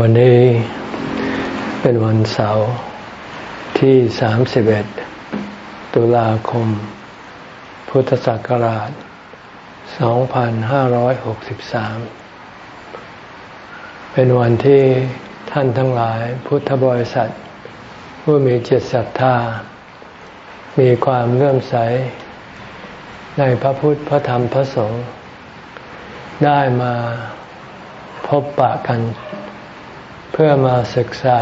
วันนี้เป็นวันเสาร์ที่ 31 ตุลาคม พุทธศักราช 2563 เป็นวันที่ท่านทั้งหลายพุทธบริษัท ผู้มีจิตศรัทธา มีความเลื่อมใส ในพระพุทธพระธรรมพระสงฆ์ได้มาพบปะกัน เพื่อมาศึกษา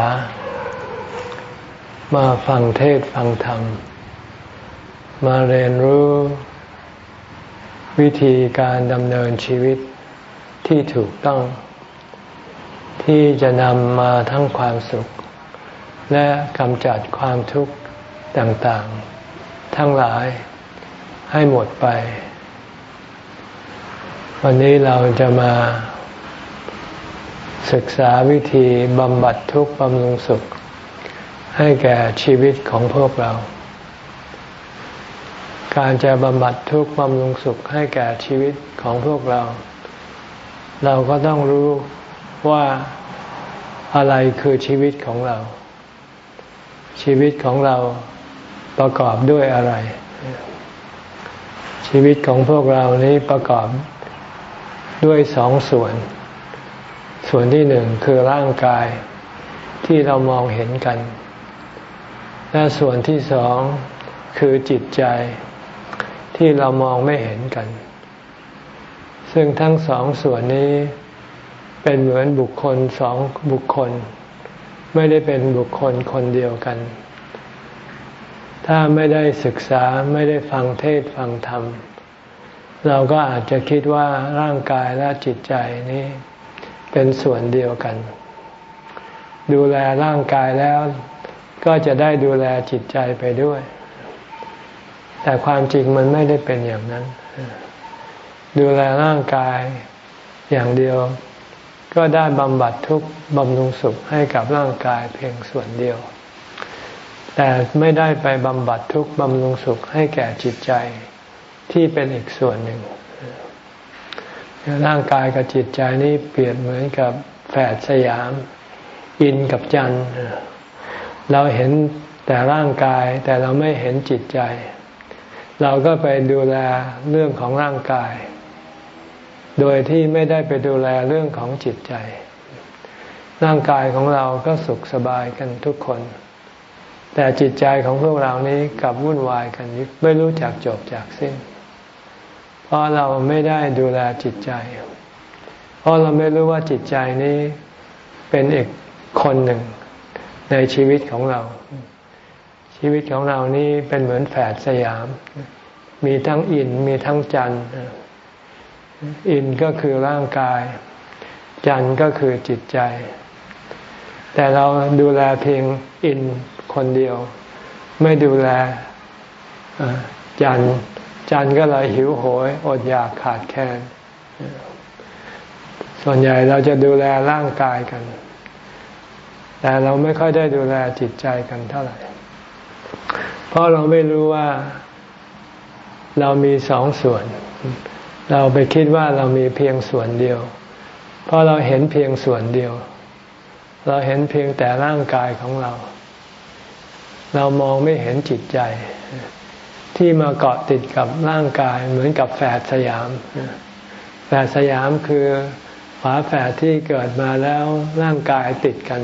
มาฟังเทศฟังธรรม มาเรียนรู้ วิธีการดำเนินชีวิตที่ถูกต้อง ที่จะนำมาทั้งความสุข และกำจัดความทุกข์ต่างๆ ทั้งหลายให้หมดไป วันนี้เราจะมา ศึกษาวิธีบำบัดทุกข์บำรุงสุข ให้แก่ชีวิตของพวกเรา การจะบำบัดทุกข์บำรุงสุขให้แก่ชีวิตของพวกเรา เราก็ต้องรู้ว่าอะไรคือชีวิตของเรา ชีวิตของเราประกอบด้วยอะไร ชีวิตของพวกเรานี้ประกอบด้วยสองส่วน ส่วนที่หนึ่งคือร่างกายที่เรามองเห็นกัน และส่วนที่สองคือจิตใจที่เรามองไม่เห็นกัน ซึ่งทั้งสองส่วนนี้เป็นเหมือนบุคคลสองบุคคล ไม่ได้เป็นบุคคลคนเดียวกัน ถ้าไม่ได้ศึกษาไม่ได้ฟังเทศฟังธรรม เราก็อาจจะคิดว่าร่างกายและจิตใจนี้ เป็นส่วนเดียวกัน ดูแลร่างกายแล้วก็จะได้ดูแลจิตใจไปด้วย แต่ความจริงมันไม่ได้เป็นอย่างนั้น ดูแลร่างกายอย่างเดียวก็ได้บำบัดทุกข์บำรุงสุขให้กับร่างกายเพียงส่วนเดียว แต่ไม่ได้ไปบำบัดทุกข์บำรุงสุขให้แก่จิตใจที่เป็นอีกส่วนหนึ่ง ร่างกายกับจิตใจนี้เปรียบเหมือนกับแฝดสยาม อินกับจันเราเห็นแต่ร่างกายแต่เราไม่เห็นจิตใจ เราก็ไปดูแลเรื่องของร่างกาย โดยที่ไม่ได้ไปดูแลเรื่องของจิตใจ ร่างกายของเราก็สุขสบายกันทุกคน แต่จิตใจของพวกเรานี้กลับวุ่นวายกันไม่รู้จักจบจากสิ้น เพราะเราไม่ได้ดูแลจิตใจ เพราะเราไม่รู้ว่าจิตใจนี้เป็นอีกคนหนึ่งในชีวิตของเรา ชีวิตของเรานี้เป็นเหมือนแฝดสยาม มีทั้งอินมีทั้งจันอินก็คือร่างกาย จันก็คือจิตใจ แต่เราดูแลเพียงอินคนเดียว ไม่ดูแลจัน จันก็เลยหิวโหยอดอยากขาดแคลนส่วนใหญ่เราจะดูแลร่างกายกัน แต่เราไม่ค่อยได้ดูแลจิตใจกันเท่าไหร่ เพราะเราไม่รู้ว่าเรามีสองส่วน เราไปคิดว่าเรามีเพียงส่วนเดียว เพราะเราเห็นเพียงส่วนเดียว เราเห็นเพียงแต่ร่างกายของเรา เรามองไม่เห็นจิตใจ ที่มาเกาะติดกับร่างกายเหมือนกับแฝดสยาม แฝดสยามคือฝาแฝดที่เกิดมาแล้วร่างกายติดกัน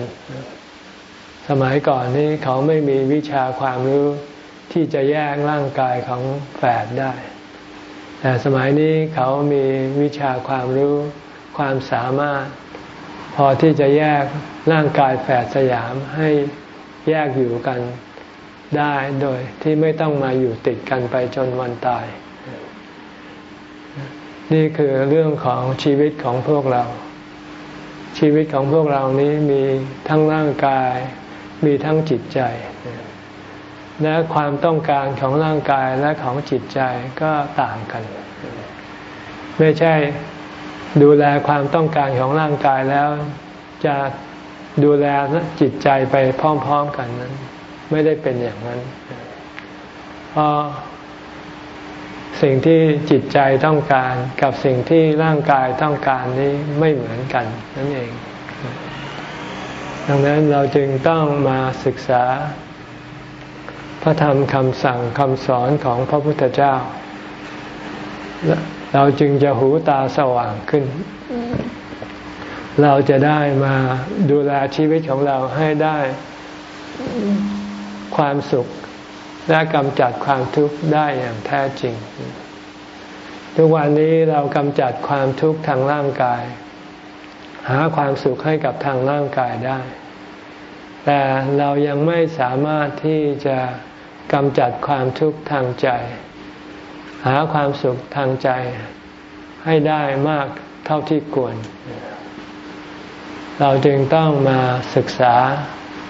สมัยก่อนนี้เขาไม่มีวิชาความรู้ที่จะแยกร่างกายของแฝดได้ แต่สมัยนี้เขามีวิชาความรู้ความสามารถ พอที่จะแยกร่างกายแฝดสยามให้แยกอยู่กัน ได้โดยที่ไม่ต้องมาอยู่ติดกันไปจนวันตาย นี่คือเรื่องของชีวิตของพวกเรา ชีวิตของพวกเรานี้มีทั้งร่างกาย มีทั้งจิตใจ และความต้องการของร่างกายและของจิตใจก็ต่างกัน ไม่ใช่ดูแลความต้องการของร่างกายแล้วจะดูแลจิตใจไปพร้อม ๆ กันนั้น ไม่ได้เป็นอย่างนั้นเพราะสิ่งที่จิตใจต้องการกับสิ่งที่ร่างกายต้องการนี้ไม่เหมือนกันนั่นเอง ดังนั้นเราจึงต้องมาศึกษา พระธรรมคำสั่งคำสอนของพระพุทธเจ้า เราจึงจะหูตาสว่างขึ้น เราจะได้มาดูแลชีวิตของเราให้ได้ ความสุขและกำจัดความทุกข์ได้อย่างแท้จริง ทุกวันนี้เรากำจัดความทุกข์ทางร่างกาย หาความสุขให้กับทางร่างกายได้ แต่เรายังไม่สามารถที่จะกำจัดความทุกข์ทางใจ หาความสุขทางใจให้ได้มากเท่าที่ควร เราจึงต้องมาศึกษา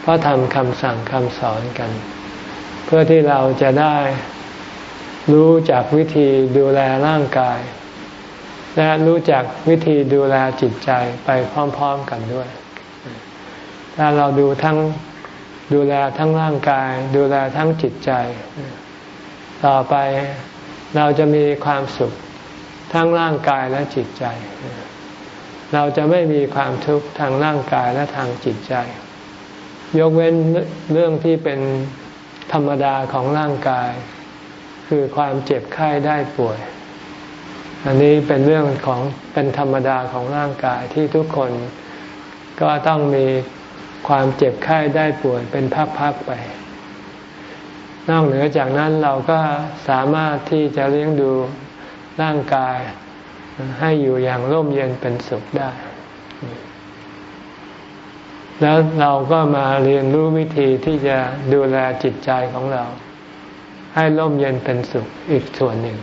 พระธรรมคำสั่งคำสอนกัน เพื่อที่เราจะได้รู้จักวิธีดูแลร่างกาย และรู้จักวิธีดูแลจิตใจไปพร้อม ๆกันด้วย ถ้าเราดูทั้งดูแลทั้งร่างกาย ดูแลทั้งจิตใจ ต่อไปเราจะมีความสุขทั้งร่างกายและจิตใจ เราจะไม่มีความทุกข์ทางร่างกายและทางจิตใจ ยกเว้นเรื่องที่เป็นธรรมดาของร่างกาย คือความเจ็บไข้ได้ป่วย อันนี้เป็นเรื่องของเป็นธรรมดาของร่างกายที่ทุกคนก็ต้องมีความเจ็บไข้ได้ป่วยเป็นพักๆไป นอกเหนือจากนั้นเราก็สามารถที่จะเลี้ยงดูร่างกายให้อยู่อย่างร่มเย็นเป็นสุขได้ แล้วเราก็มาเรียนรู้วิธีที่จะดูแลจิตใจของเรา ให้ร่มเย็นเป็นสุขอีกส่วนหนึ่ง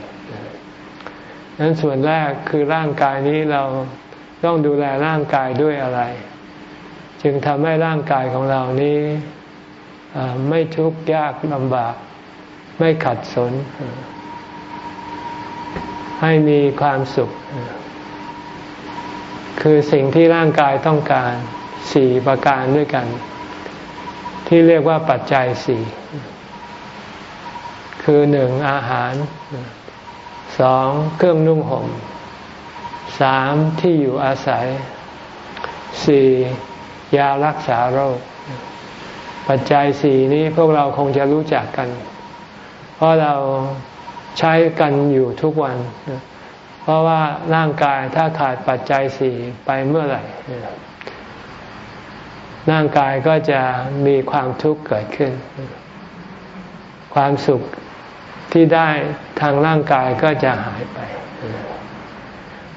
นั้นส่วนแรกคือร่างกายนี้เราต้องดูแลร่างกายด้วยอะไร จึงทำให้ร่างกายของเรานี้ไม่ทุกข์ยากลำบาก ไม่ขัดสน ให้มีความสุข คือสิ่งที่ร่างกายต้องการ สี่ประการด้วยกัน ที่เรียกว่าปัจจัยสี่คือหนึ่งอาหารสองเครื่องนุ่งห่มสามที่อยู่อาศัยสี่ยารักษาโรค ปัจจัยสี่นี้พวกเราคงจะรู้จักกัน เพราะเราใช้กันอยู่ทุกวัน เพราะว่าร่างกายถ้าขาดปัจจัยสี่ไปเมื่อไหร่ ร่างกายก็จะมีความทุกข์เกิดขึ้น ความสุขที่ได้ทางร่างกายก็จะหายไป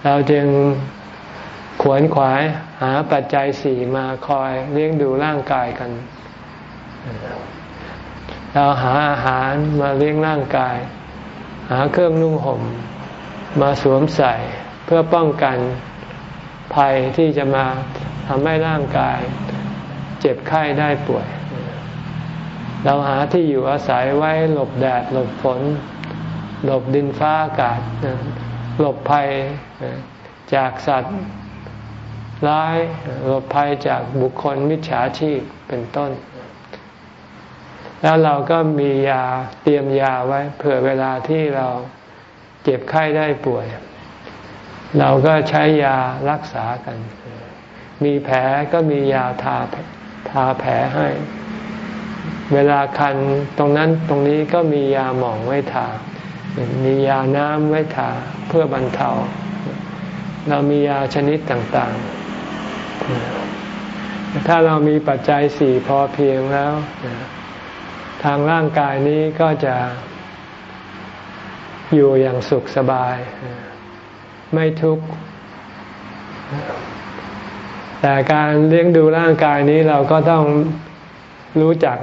เราจึงขวนขวายหาปัจจัยสี่มาคอยเลี้ยงดูร่างกายกัน เราหาอาหารมาเลี้ยงร่างกาย หาเครื่องนุ่งห่ม มาสวมใส่เพื่อป้องกันภัยที่จะมาทำให้ร่างกาย เจ็บไข้ได้ป่วย เราหาที่อยู่อาศัยไว้หลบแดดหลบฝน หลบดินฟ้าอากาศ หลบภัยจากสัตว์ร้าย หลบภัยจากบุคคลมิจฉาชีพเป็นต้น แล้วเราก็มียาเตรียมยาไว้เผื่อเวลาที่เราเจ็บไข้ได้ป่วย เราก็ใช้ยารักษากัน มีแผลก็มียาทา ทาแผลให้ เวลาคันตรงนั้นตรงนี้ก็มียาหมองไว้ทา มียาน้ำไว้ทาเพื่อบรรเทา เรามียาชนิดต่างๆ ถ้าเรามีปัจจัยสี่พอเพียงแล้ว ทางร่างกายนี้ก็จะอยู่อย่างสุขสบาย ไม่ทุกข์ แต่การเลี้ยงดูร่างกายนี้เราก็ต้องรู้จัก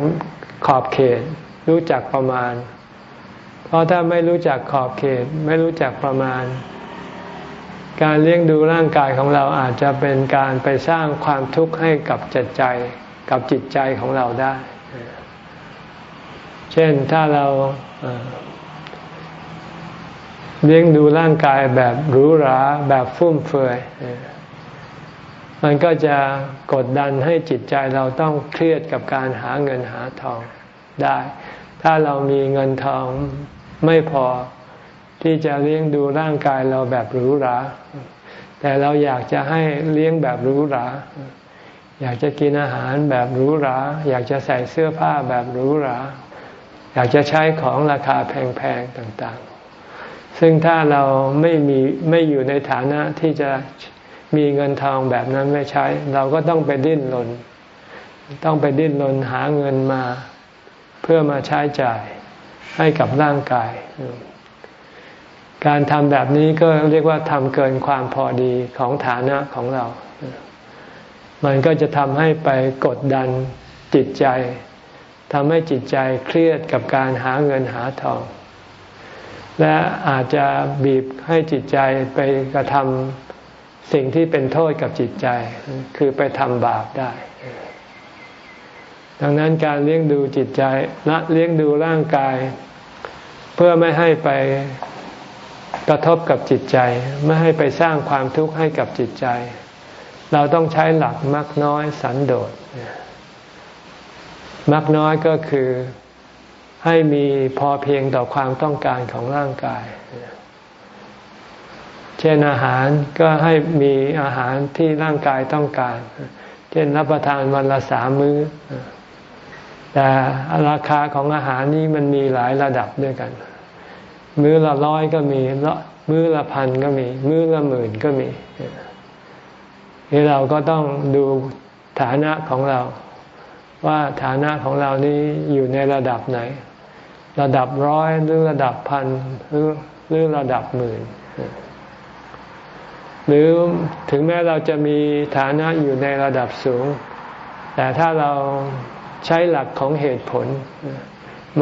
ขอบเขต รู้จักประมาณ เพราะถ้าไม่รู้จักขอบเขต ไม่รู้จักประมาณ การเลี้ยงดูร่างกายของเราอาจจะเป็นการไปสร้างความทุกข์ให้กับจิตใจ กับจิตใจของเราได้ เช่นถ้าเราเลี้ยงดูร่างกายแบบหรูหราแบบฟุ่มเฟือย มันก็จะกดดันให้จิตใจเราต้องเครียดกับการหาเงินหาทองได้ ถ้าเรามีเงินทองไม่พอที่จะเลี้ยงดูร่างกายเราแบบหรูหรา แต่เราอยากจะให้เลี้ยงแบบหรูหรา อยากจะกินอาหารแบบหรูหรา อยากจะใส่เสื้อผ้าแบบหรูหรา อยากจะใช้ของราคาแพงๆต่างๆ ซึ่งถ้าเราไม่มีไม่อยู่ในฐานะที่จะ มีเงินทองแบบนั้นไม่ใช้ เราก็ต้องไปดิ้นรนต้องไปดิ้นรนหาเงินมา เพื่อมาใช้จ่ายให้กับร่างกาย การทำแบบนี้ก็เรียกว่าทำเกินความพอดีของฐานะของเรา มันก็จะทำให้ไปกดดันจิตใจทำให้จิตใจเครียดกับการหาเงินหาทอง และอาจจะบีบให้จิตใจไปกระทำ สิ่งที่เป็นโทษกับจิตใจ คือไปทำบาปได้ ดังนั้นการเลี้ยงดูจิตใจละเลี้ยงดูร่างกาย เพื่อไม่ให้ไปกระทบกับจิตใจ ไม่ให้ไปสร้างความทุกข์ให้กับจิตใจ เราต้องใช้หลักมักน้อยสันโดษมักน้อยก็คือให้มีพอเพียงต่อความต้องการของร่างกาย เช่นอาหารก็ให้มีอาหารที่ร่างกายต้องการ เช่นรับประทานวันละสามมื้อ แต่ราคาของอาหารนี้มันมีหลายระดับด้วยกัน มื้อละร้อยก็มีมื้อละพันก็มี มื้อละหมื่นก็มีนี่เราก็ต้องดูฐานะของเรา ว่าฐานะของเรานี้อยู่ในระดับไหน ระดับร้อยหรือระดับพันหรือหรือระดับหมื่น หรือถึงแม้เราจะมีฐานะอยู่ในระดับสูง แต่ถ้าเราใช้หลักของเหตุผล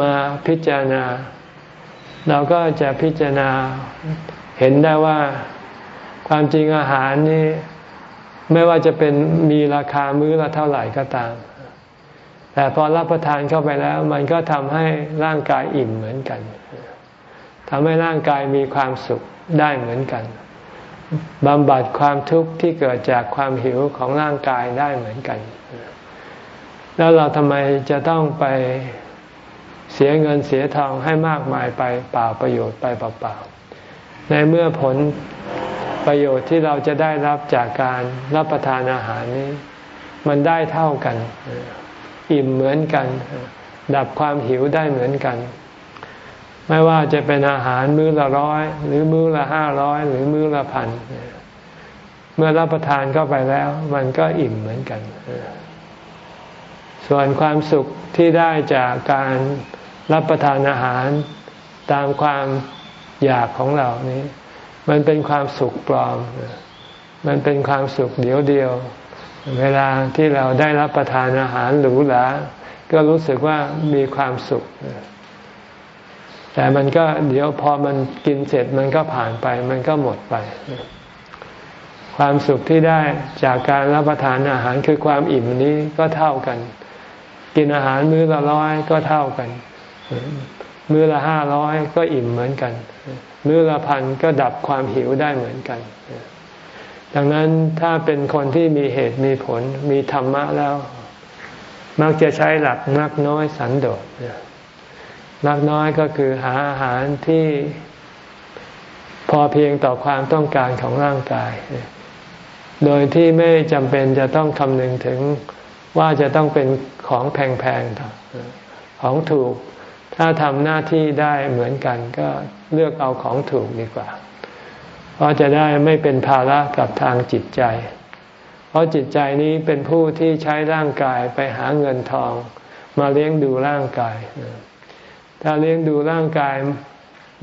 มาพิจารณา เราก็จะพิจารณาเห็นได้ว่าความจริงอาหารนี้ไม่ว่าจะเป็นมีราคามื้อละเท่าไหร่ก็ตาม แต่พอรับประทานเข้าไปแล้ว มันก็ทำให้ร่างกายอิ่มเหมือนกันทำให้ร่างกายมีความสุขได้เหมือนกัน บำบัดความทุกข์ที่เกิดจากความหิวของร่างกายได้เหมือนกัน แล้วเราทำไมจะต้องไปเสียเงินเสียทองให้มากมายไปเปล่าประโยชน์ไปเปล่าๆในเมื่อผลประโยชน์ที่เราจะได้รับจากการรับประทานอาหารนี้ มันได้เท่ากัน อิ่มเหมือนกัน ดับความหิวได้เหมือนกัน ไม่ว่าจะเป็นอาหารมื้อละร้อยหรือมื้อละห้าร้อยหรือมื้อละพันเมื่อรับประทานเข้าไปแล้ว มันก็อิ่มเหมือนกัน ส่วนความสุขที่ได้จากการรับประทานอาหารตามความอยากของเรานี้ มันเป็นความสุขปลอม มันเป็นความสุขเดียวเดียว เวลาที่เราได้รับประทานอาหารหรูหราก็รู้สึกว่ามีความสุข แต่มันก็เดี๋ยวพอมันกินเสร็จมันก็ผ่านไป มันก็หมดไป ความสุขที่ได้จากการรับประทานอาหารคือความอิ่มนี้ก็เท่ากัน กินอาหารมื้อละร้อยก็เท่ากัน มื้อละห้าร้อยก็อิ่มเหมือนกัน มื้อละพันก็ดับความหิวได้เหมือนกัน ดังนั้นถ้าเป็นคนที่มีเหตุมีผลมีธรรมะแล้ว มักจะใช้หลักนักน้อยสันโดษ นักน้อยก็คือหาอาหารที่พอเพียงต่อความต้องการของร่างกาย โดยที่ไม่จำเป็นจะต้องคำนึงถึงว่าจะต้องเป็นของแพงๆของถูก ถ้าทำหน้าที่ได้เหมือนกันก็เลือกเอาของถูกดีกว่า เพราะจะได้ไม่เป็นภาระกับทางจิตใจ เพราะจิตใจนี้เป็นผู้ที่ใช้ร่างกายไปหาเงินทอง มาเลี้ยงดูร่างกาย ถ้าเลี้ยงดูร่างกาย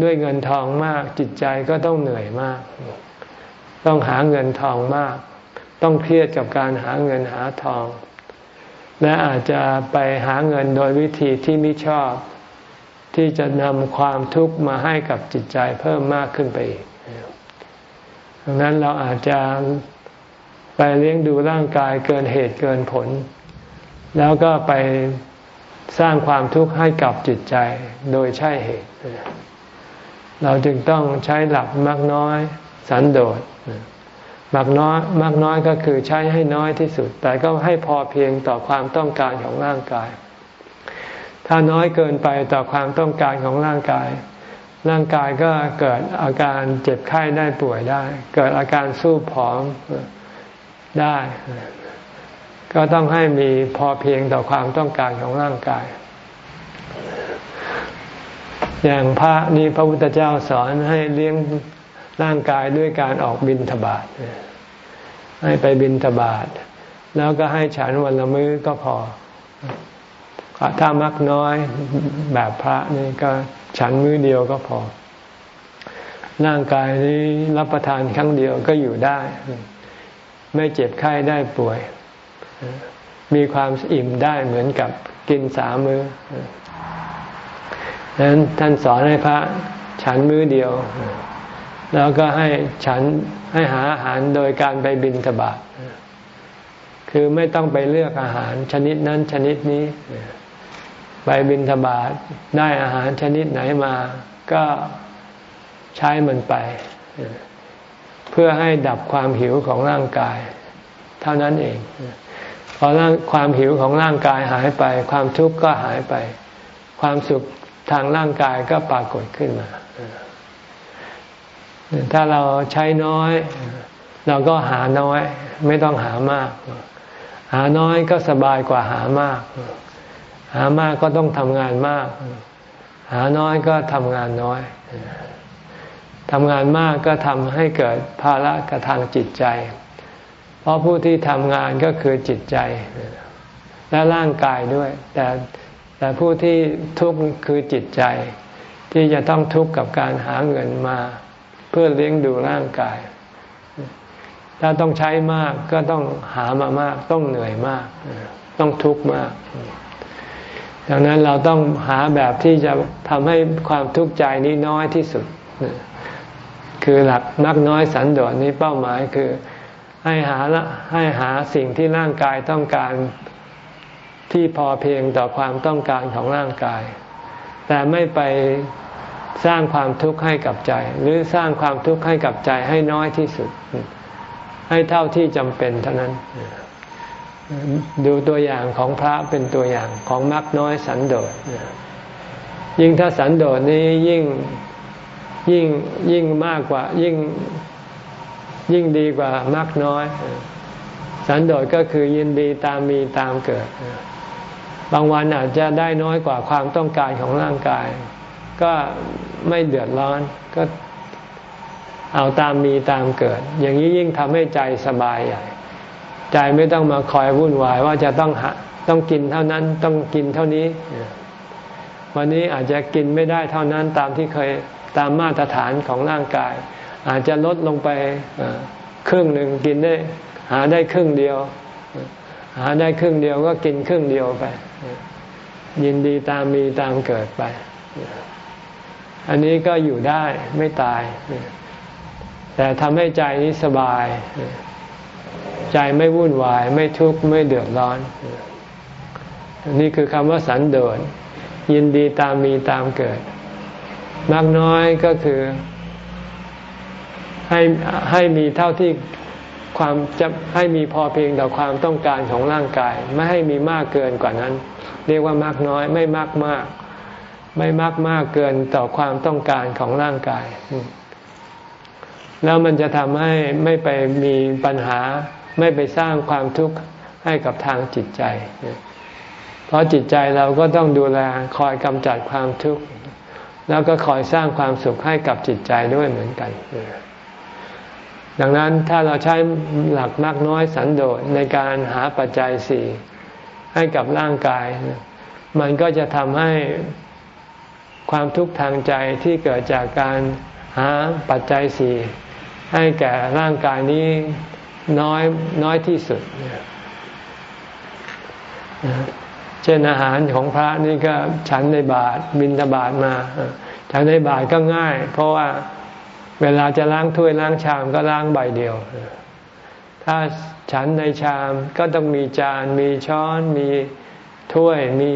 ด้วยเงินทองมากจิตใจก็ต้องเหนื่อยมาก ต้องหาเงินทองมาก ต้องเครียดกับการหาเงินหาทอง และอาจจะไปหาเงินโดยวิธีที่ไม่ชอบ ที่จะนำความทุกข์มาให้กับจิตใจเพิ่มมากขึ้นไปอีกดังนั้นเราอาจจะไปเลี้ยงดูร่างกายเกินเหตุเกินผล แล้วก็ไป สร้างความทุกข์ให้กับจิตใจโดยใช่เหตุ เราจึงต้องใช้หลักมากน้อยสันโดษมากน้อยมากน้อยก็คือใช้ให้น้อยที่สุด แต่ก็ให้พอเพียงต่อความต้องการของร่างกาย ถ้าน้อยเกินไปต่อความต้องการของร่างกาย ร่างกายก็เกิดอาการเจ็บไข้ได้ป่วยได้ เกิดอาการสู้ผอมได้ ก็ต้องให้มีพอเพียงต่อความต้องการของร่างกาย อย่างพระนี่พระพุทธเจ้าสอนให้เลี้ยงร่างกายด้วยการออกบินทบาทให้ไปบินทบาทแล้วก็ให้ฉันวันละมื้อก็พอ ถ้ามักน้อยแบบพระนี่ก็ฉันมื้อเดียวก็พอ ร่างกายนี้รับประทานครั้งเดียวก็อยู่ได้ ไม่เจ็บไข้ได้ป่วย มีความอิ่มได้เหมือนกับกินสามมือ้อดังนั้นท่านสอนให้พระฉันมื้อเดียว แล้วก็ให้ฉันให้หาอาหารโดยการไปบินทบาทคือไม่ต้องไปเลือกอาหารชนิดนั้นชนิดนี้ ไปบินทบาทได้อาหารชนิดไหนมาก็ใช้มันไป เพื่อให้ดับความหิวของร่างกาย เท่านั้นเอง พอร่างความหิวของร่างกายหายไป ความทุกข์ก็หายไป ความสุขทางร่างกายก็ปรากฏขึ้นมา ถ้าเราใช้น้อย เราก็หาน้อย ไม่ต้องหามาก หาน้อยก็สบายกว่าหามาก หามากก็ต้องทำงานมาก หาน้อยก็ทำงานน้อยทำงานมากก็ทำให้เกิดภาระกระทางจิตใจ เพราะผู้ที่ทำงานก็คือจิตใจ และร่างกายด้วย แต่แต่ผู้ที่ทุกข์คือจิตใจ ที่จะต้องทุกข์กับการหาเงินมา เพื่อเลี้ยงดูร่างกาย ถ้าต้องใช้มากก็ต้องหามามาก ต้องเหนื่อยมาก ต้องทุกข์มาก ดังนั้นเราต้องหาแบบที่จะทำให้ความทุกข์ใจนี้น้อยที่สุด คือหลักนักน้อยสันโดษนี้เป้าหมายคือ ให้หาให้หาสิ่งที่ร่างกายต้องการที่พอเพียงต่อความต้องการของร่างกาย แต่ไม่ไปสร้างความทุกข์ให้กับใจ หรือสร้างความทุกข์ให้กับใจให้น้อยที่สุด ให้เท่าที่จำเป็นเท่านั้น ดูตัวอย่างของพระเป็นตัวอย่างของมักน้อยสันโดษยิ่งถ้าสันโดษนี้ยิ่งยิ่งยิ่งมากกว่ายิ่ง ยิ่งดีกว่ามักน้อย สันโดษก็คือยินดีตามมีตามเกิด บางวันอาจจะได้น้อยกว่าความต้องการของร่างกาย ก็ไม่เดือดร้อนก็เอาตามมีตามเกิด อย่างนี้ยิ่งทำให้ใจสบายใหญ่ใจไม่ต้องมาคอยวุ่นวายว่าจะต้องหาต้องกินเท่านั้นต้องกินเท่านี้ วันนี้อาจจะกินไม่ได้เท่านั้นตามที่เคยตามมาตรฐานของร่างกาย อาจจะลดลงไปครึ่งหนึ่งกินได้ หาได้ครึ่งเดียว หาได้ครึ่งเดียวก็กินครึ่งเดียวไป ยินดีตามมีตามเกิดไป อันนี้ก็อยู่ได้ไม่ตาย แต่ทำให้ใจนี้สบาย ใจไม่วุ่นวาย ไม่ทุกข์ไม่เดือดร้อนนี่คือคำว่าสันโดษยินดีตามมีตามเกิด มากน้อยก็คือ ให้ให้มีเท่าที่ความจะให้มีพอเพียงต่อความต้องการของร่างกาย ไม่ให้มีมากเกินกว่านั้น เรียกว่ามากน้อยไม่มากมาก ไม่มากมากเกินต่อความต้องการของร่างกาย แล้วมันจะทำให้ไม่ไปมีปัญหา ไม่ไปสร้างความทุกข์ให้กับทางจิตใจ เพราะจิตใจเราก็ต้องดูแลคอยกำจัดความทุกข์ แล้วก็คอยสร้างความสุขให้กับจิตใจด้วยเหมือนกัน ดังนั้นถ้าเราใช้หลักมากน้อยสันโดษในการหาปัจจัยสี่ให้กับร่างกาย มันก็จะทำให้ความทุกข์ทางใจที่เกิดจากการหาปัจจัยสี่ให้แก่ร่างกายนี้น้อยน้อยที่สุด เช่นอาหารของพระนี่ก็ฉันในบาทบินทบาทมา ฉันในบาทก็ง่าย เพราะว่า เวลาจะล้างถ้วยล้างชามก็ล้างใบเดียว ถ้าฉันในชามก็ต้องมีจาน มีช้อน มีถ้วย มี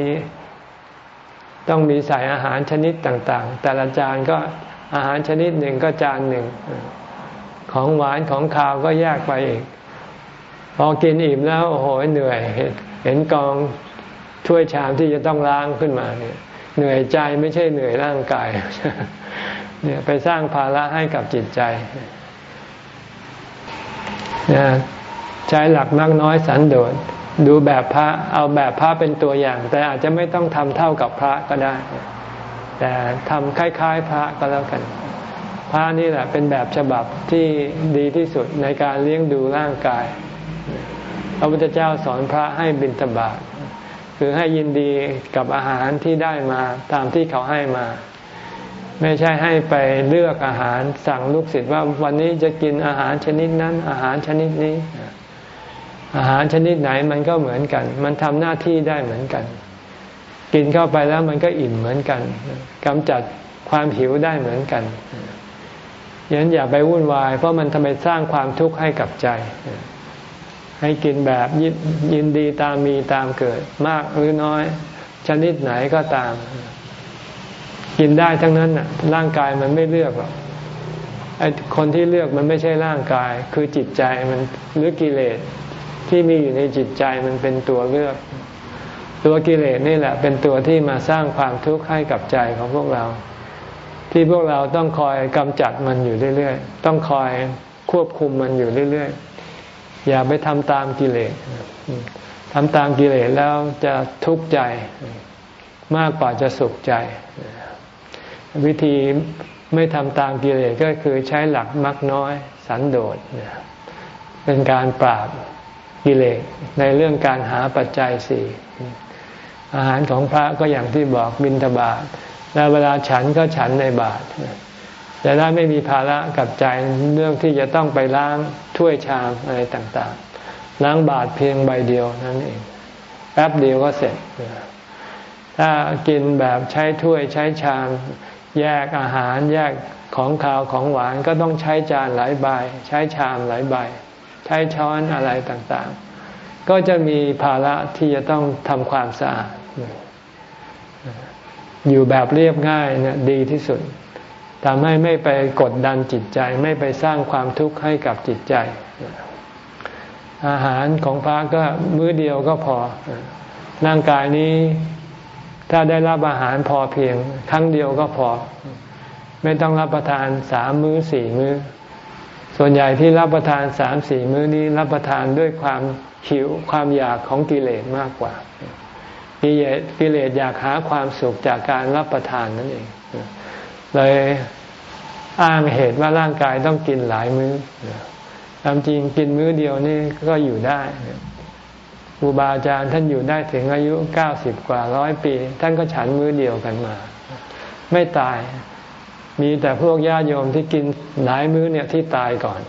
ต้องมีใส่อาหารชนิดต่าง ๆ แต่ละจานก็อาหารชนิดหนึ่งก็จานหนึ่ง ของหวานของขาวก็แยกไปอีก พอกินอิ่มแล้วโอ้โหเหนื่อย เห็นกองถ้วยชามที่จะต้องล้างขึ้นมาเนี่ย เหนื่อยใจไม่ใช่เหนื่อยร่างกาย เนี่ยไปสร้างภาระให้กับจิตใจนะใช้หลักมากน้อยสันโดษดูแบบพระ เอาแบบพระเป็นตัวอย่าง แต่อาจจะไม่ต้องทำเท่ากับพระก็ได้ แต่ทำคล้าย ๆ พระก็แล้วกัน พระนี่แหละเป็นแบบฉบับที่ดีที่สุดในการเลี้ยงดูร่างกายพระพุทธเจ้าสอนพระให้บิณฑบาตคือให้ยินดีกับอาหารที่ได้มาตามที่เขาให้มา ไม่ใช่ให้ไปเลือกอาหารสั่งลูกศิษย์ว่าวันนี้จะกินอาหารชนิดนั้น อาหารชนิดนี้ อาหารชนิดไหนมันก็เหมือนกัน มันทำหน้าที่ได้เหมือนกัน กินเข้าไปแล้วมันก็อิ่มเหมือนกันกำจัดความหิวได้เหมือนกันยันอย่าไปวุ่นวาย เพราะมันทำไมสร้างความทุกข์ให้กับใจ ให้กินแบบยินดีตามมีตามเกิด มากหรือน้อย ชนิดไหนก็ตาม กินได้ทั้งนั้นน่ะ ร่างกายมันไม่เลือกหรอกไอ้คนที่เลือกมันไม่ใช่ร่างกาย คือจิตใจมันหรือกิเลสที่มีอยู่ในจิตใจมันเป็นตัวเลือก ตัวกิเลสนี่แหละ เป็นตัวที่มาสร้างความทุกข์ให้กับใจของพวกเรา ที่พวกเราต้องคอยกำจัดมันอยู่เรื่อยๆต้องคอยควบคุมมันอยู่เรื่อยๆอย่าไปทำตามกิเลสทำตามกิเลสแล้วจะทุกข์ใจ มากกว่าจะสุขใจ วิธีไม่ทำตามกิเลสก็คือใช้หลักมักน้อยสันโดษเป็นการปราบกิเลสในเรื่องการหาปัจจัยสี่อาหารของพระก็อย่างที่บอกบิณฑบาตแล้วเวลาฉันก็ฉันในบาตรจะได้ไม่มีภาระกับใจเรื่องที่จะต้องไปล้างถ้วยชามอะไรต่างๆ ล้างบาทเพียงใบเดียวนั่นเองแป๊บเดียวก็เสร็จ ถ้ากินแบบใช้ถ้วยใช้ชาม แยกอาหารแยกของขาวของหวานก็ต้องใช้จานหลายใบ ใช้ชามหลายใบ ใช้ช้อนอะไรต่างๆ ก็จะมีภาระที่จะต้องทำความสะอาด อยู่แบบเรียบง่ายเนี่ยดีที่สุดทำให้ไม่ไปกดดันจิตใจไม่ไปสร้างความทุกข์ให้กับจิตใจ อาหารของพระก็มื้อเดียวก็พอร่างกายนี้ ถ้าได้รับอาหารพอเพียง ครั้งเดียวก็พอ ไม่ต้องรับประทานสามมื้อสี่มื้อ ส่วนใหญ่ที่รับประทานสามสี่มื้อนี้รับประทานด้วยความหิวความอยากของกิเลสมากกว่ากิเลสอยากหาความสุขจากการรับประทานนั่นเอง เลยอ้างเหตุว่าร่างกายต้องกินหลายมื้อตามจริงกินมื้อเดียวนี่ก็อยู่ได้ ครูบาอาจารย์ท่านอยู่ได้ถึงอายุเก้าสิบกว่าร้อยปี ท่านก็ฉันมื้อเดียวกันมา ไม่ตาย มีแต่พวกญาติโยมที่กินหลายมื้อเนี่ยที่ตายก่อน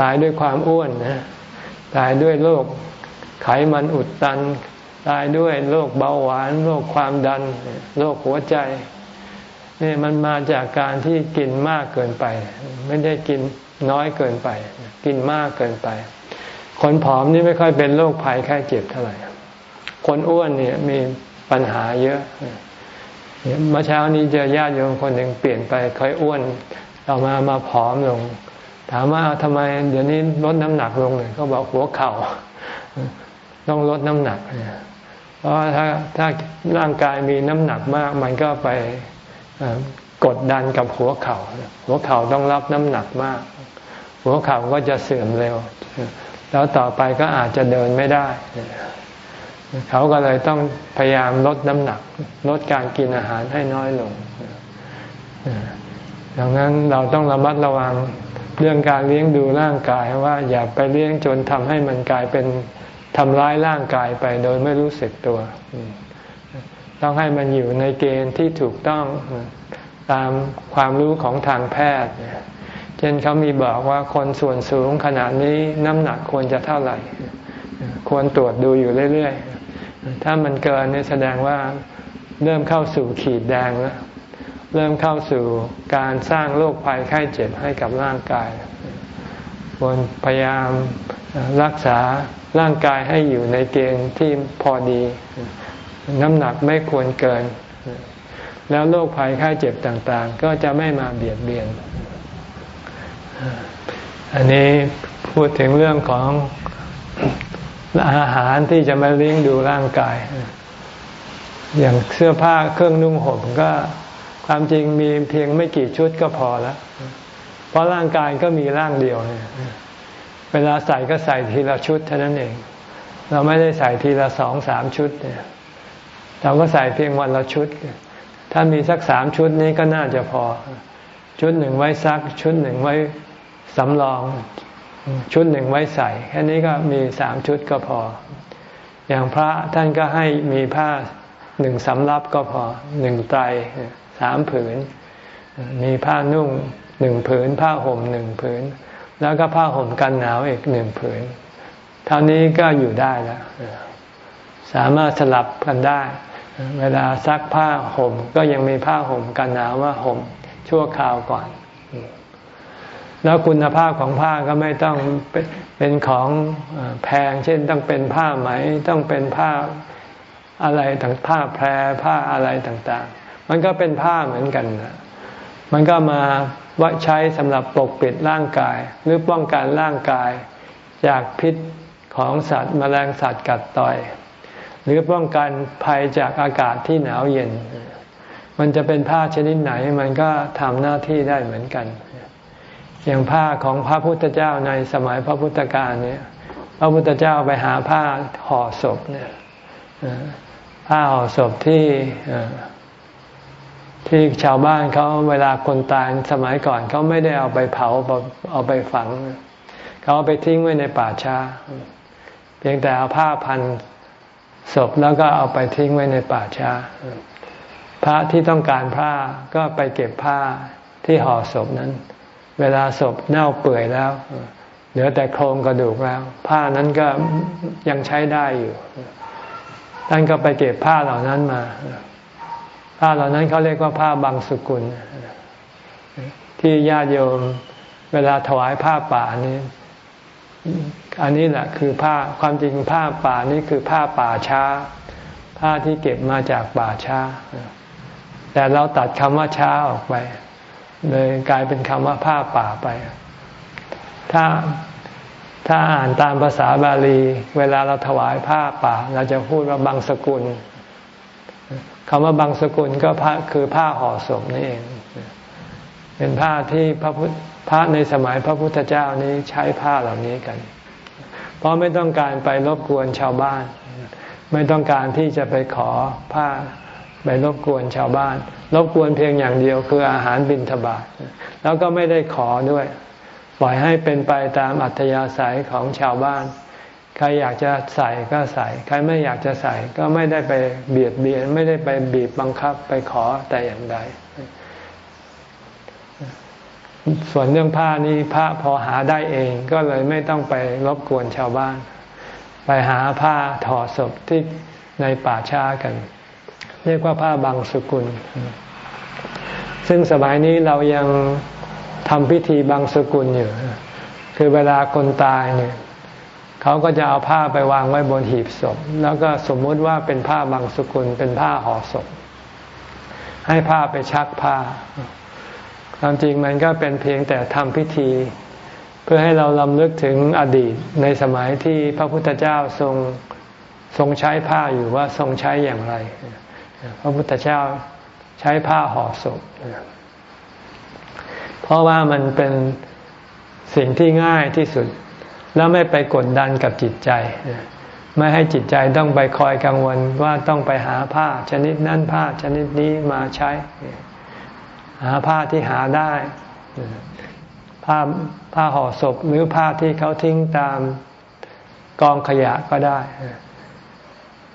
ตายด้วยความอ้วนนะตายด้วยโรคไขมันอุดตัน ตายด้วยโรคเบาหวานโรคความดันโรคหัวใจนี่มันมาจากการที่กินมากเกินไป ไม่ได้กินน้อยเกินไป กินมากเกินไป คนผอมนี่ไม่ค่อยเป็นโรคภัยแค่เจ็บเท่าไหร่ คนอ้วนเนี่ยมีปัญหาเยอะเมื่อเช้านี้เจอญาติโยมคนหนึ่งเปลี่ยนไปเคยอ้วนต่อมามาผอมลง ถามว่าทำไมเดี๋ยวนี้ลดน้ำหนักลงเลยเขาบอกหัวเข่าต้องลดน้ำหนัก เพราะถ้าถ้าร่างกายมีน้ำหนักมาก มันก็ไปกดดันกับหัวเขา่าหัวเข่าต้องรับน้ำหนักมาก หัวเข่าก็จะเสื่อมเร็ว แล้วต่อไปก็อาจจะเดินไม่ได้ เขาก็เลยต้องพยายามลดน้ำหนัก ลดการกินอาหารให้น้อยลง ดังนั้นเราต้องระมัดระวังเรื่องการเลี้ยงดูร่างกายว่าอย่าไปเลี้ยงจนทำให้มันกลายเป็นทำร้ายร่างกายไปโดยไม่รู้สึกตัว ต้องให้มันอยู่ในเกณฑ์ที่ถูกต้องตามความรู้ของทางแพทย์ เช่นเขามีบอกว่าคนส่วนสูงขนาดนี้น้ำหนักควรจะเท่าไหร่ ควรตรวจดูอยู่เรื่อยๆ ถ้ามันเกินนี่แสดงว่าเริ่มเข้าสู่ขีดแดงแล้วเริ่มเข้าสู่การสร้างโรคภัยไข้เจ็บให้กับร่างกายควรพยายามรักษาร่างกายให้อยู่ในเกณฑ์ที่พอดี น้ำหนักไม่ควรเกิน แล้วโรคภัยไข้เจ็บต่างๆ ก็จะไม่มาเบียดเบียน อันนี้พูดถึงเรื่องของอาหารที่จะมาเลี้ยงดูร่างกาย อย่างเสื้อผ้าเครื่องนุ่งห่มก็ความจริงมีเพียงไม่กี่ชุดก็พอแล้วเพราะร่างกายก็มีร่างเดียวเนี่ยเวลาใส่ก็ใส่ทีละชุดเท่านั้นเอง เราไม่ได้ใส่ทีละสองสามชุดเนี่ยเราก็ใส่เพียงวันละชุด ถ้ามีสักสามชุดนี้ก็น่าจะพอ ชุดหนึ่งไว้ซัก ชุดหนึ่งไว้ สำรองชุดหนึ่งไว้ใส่ แค่นี้ก็มีสามชุดก็พอ อย่างพระท่านก็ให้มีผ้าหนึ่งสำรับก็พอหนึ่งไตรสามผืน มีผ้านุ่งหนึ่งผืน ผ้าห่มหนึ่งผืน แล้วก็ผ้าห่มกันหนาวอีกหนึ่งผืน เท่านี้ก็อยู่ได้แล้ว สามารถสลับกันได้ เวลาซักผ้าห่มก็ยังมีผ้าห่มกันหนาวว่าห่มชั่วคราวก่อน แล้วคุณภาพของผ้าก็ไม่ต้องเป็นของแพง เช่นต้องเป็นผ้าไหมต้องเป็นผ้าอะไรต่างผ้าแพรผ้าอะไรต่างๆ มันก็เป็นผ้าเหมือนกันนะมันก็มาว่าใช้สำหรับปกปิดร่างกาย หรือป้องกันร่างกาย จากพิษของสัตว์แมลงสัตว์กัดต่อย หรือป้องกันภัยจากอากาศที่หนาวเย็น มันจะเป็นผ้าชนิดไหนมันก็ทำหน้าที่ได้เหมือนกัน อย่างผ้าของพระพุทธเจ้าในสมัยพระพุทธกาลเนี่ย พระพุทธเจ้าไปหาผ้าห่อศพเนี่ยผ้าห่อศพที่ที่ชาวบ้านเขาเวลาคนตายสมัยก่อนเขาไม่ได้เอาไปเผาเอาไปฝัง เขาเอาไปทิ้งไว้ในป่าช้า เพียงแต่เอาผ้าพันศพแล้วก็เอาไปทิ้งไว้ในป่าช้า พระที่ต้องการผ้าก็ไปเก็บผ้าที่ห่อศพนั้น เวลาศพเน่าเปื่อยแล้วเหลือแต่โครงกระดูกแล้ว ผ้านั้นก็ยังใช้ได้อยู่ท่านก็ไปเก็บผ้าเหล่านั้นมา ผ้าเหล่านั้นเขาเรียกว่าผ้าบางสกุล ที่ญาติโยมเวลาถวายผ้าป่านี้อันนี้แหละคือผ้าความจริงผ้าป่านี้คือผ้าป่าช้า ผ้าที่เก็บมาจากป่าช้า แต่เราตัดคำว่าช้าออกไป เลยกลายเป็นคำว่าผ้าป่าไป ถ้าถ้าอ่านตามภาษาบาลี เวลาเราถวายผ้าป่า เราจะพูดว่าบางสกุลคำว่าบางสกุลก็คือผ้าห่อศพนี่เอง เป็นผ้าที่พระพุทธพระในสมัยพระพุทธเจ้านี้ใช้ผ้าเหล่านี้กัน เพราะไม่ต้องการไปรบกวนชาวบ้าน ไม่ต้องการที่จะไปขอผ้า ไปรบกวนชาวบ้าน รบกวนเพียงอย่างเดียวคืออาหารบิณฑบาตแล้วก็ไม่ได้ขอด้วย ปล่อยให้เป็นไปตามอัธยาศัยของชาวบ้าน ใครอยากจะใส่ก็ใส่ ใครไม่อยากจะใส่ก็ไม่ได้ไปเบียดเบียน ไม่ได้ไปบีบบังคับไปขอแต่อย่างใดส่วนเรื่องผ้านี้พระพอหาได้เองก็เลยไม่ต้องไปรบกวนชาวบ้าน ไปหาผ้าถอดศพที่ในป่าช้ากัน เรียกว่าผ้าบางสกุล ซึ่งสมัยนี้เรายังทำพิธีบางสกุลอยู่ คือเวลาคนตายเนี่ยเขาก็จะเอาผ้าไปวางไว้บนหีบศพ แล้วก็สมมุติว่าเป็นผ้าบางสกุล เป็นผ้าห่อศพ ให้ผ้าไปชักผ้า ความจริงมันก็เป็นเพียงแต่ทำพิธี เพื่อให้เราลำลึกถึงอดีตในสมัยที่พระพุทธเจ้าทรงทรงใช้ผ้าอยู่ว่าทรงใช้อย่างไร พระพุทธเจ้าใช้ผ้าห่อศพเพราะว่ามันเป็นสิ่งที่ง่ายที่สุด แล้วไม่ไปกดดันกับจิตใจ ไม่ให้จิตใจต้องไปคอยกังวลว่าต้องไปหาผ้าชนิดนั้นผ้าชนิดนี้มาใช้ หาผ้าที่หาได้ ผ้าผ้าห่อศพหรือผ้าที่เขาทิ้งตามกองขยะก็ได้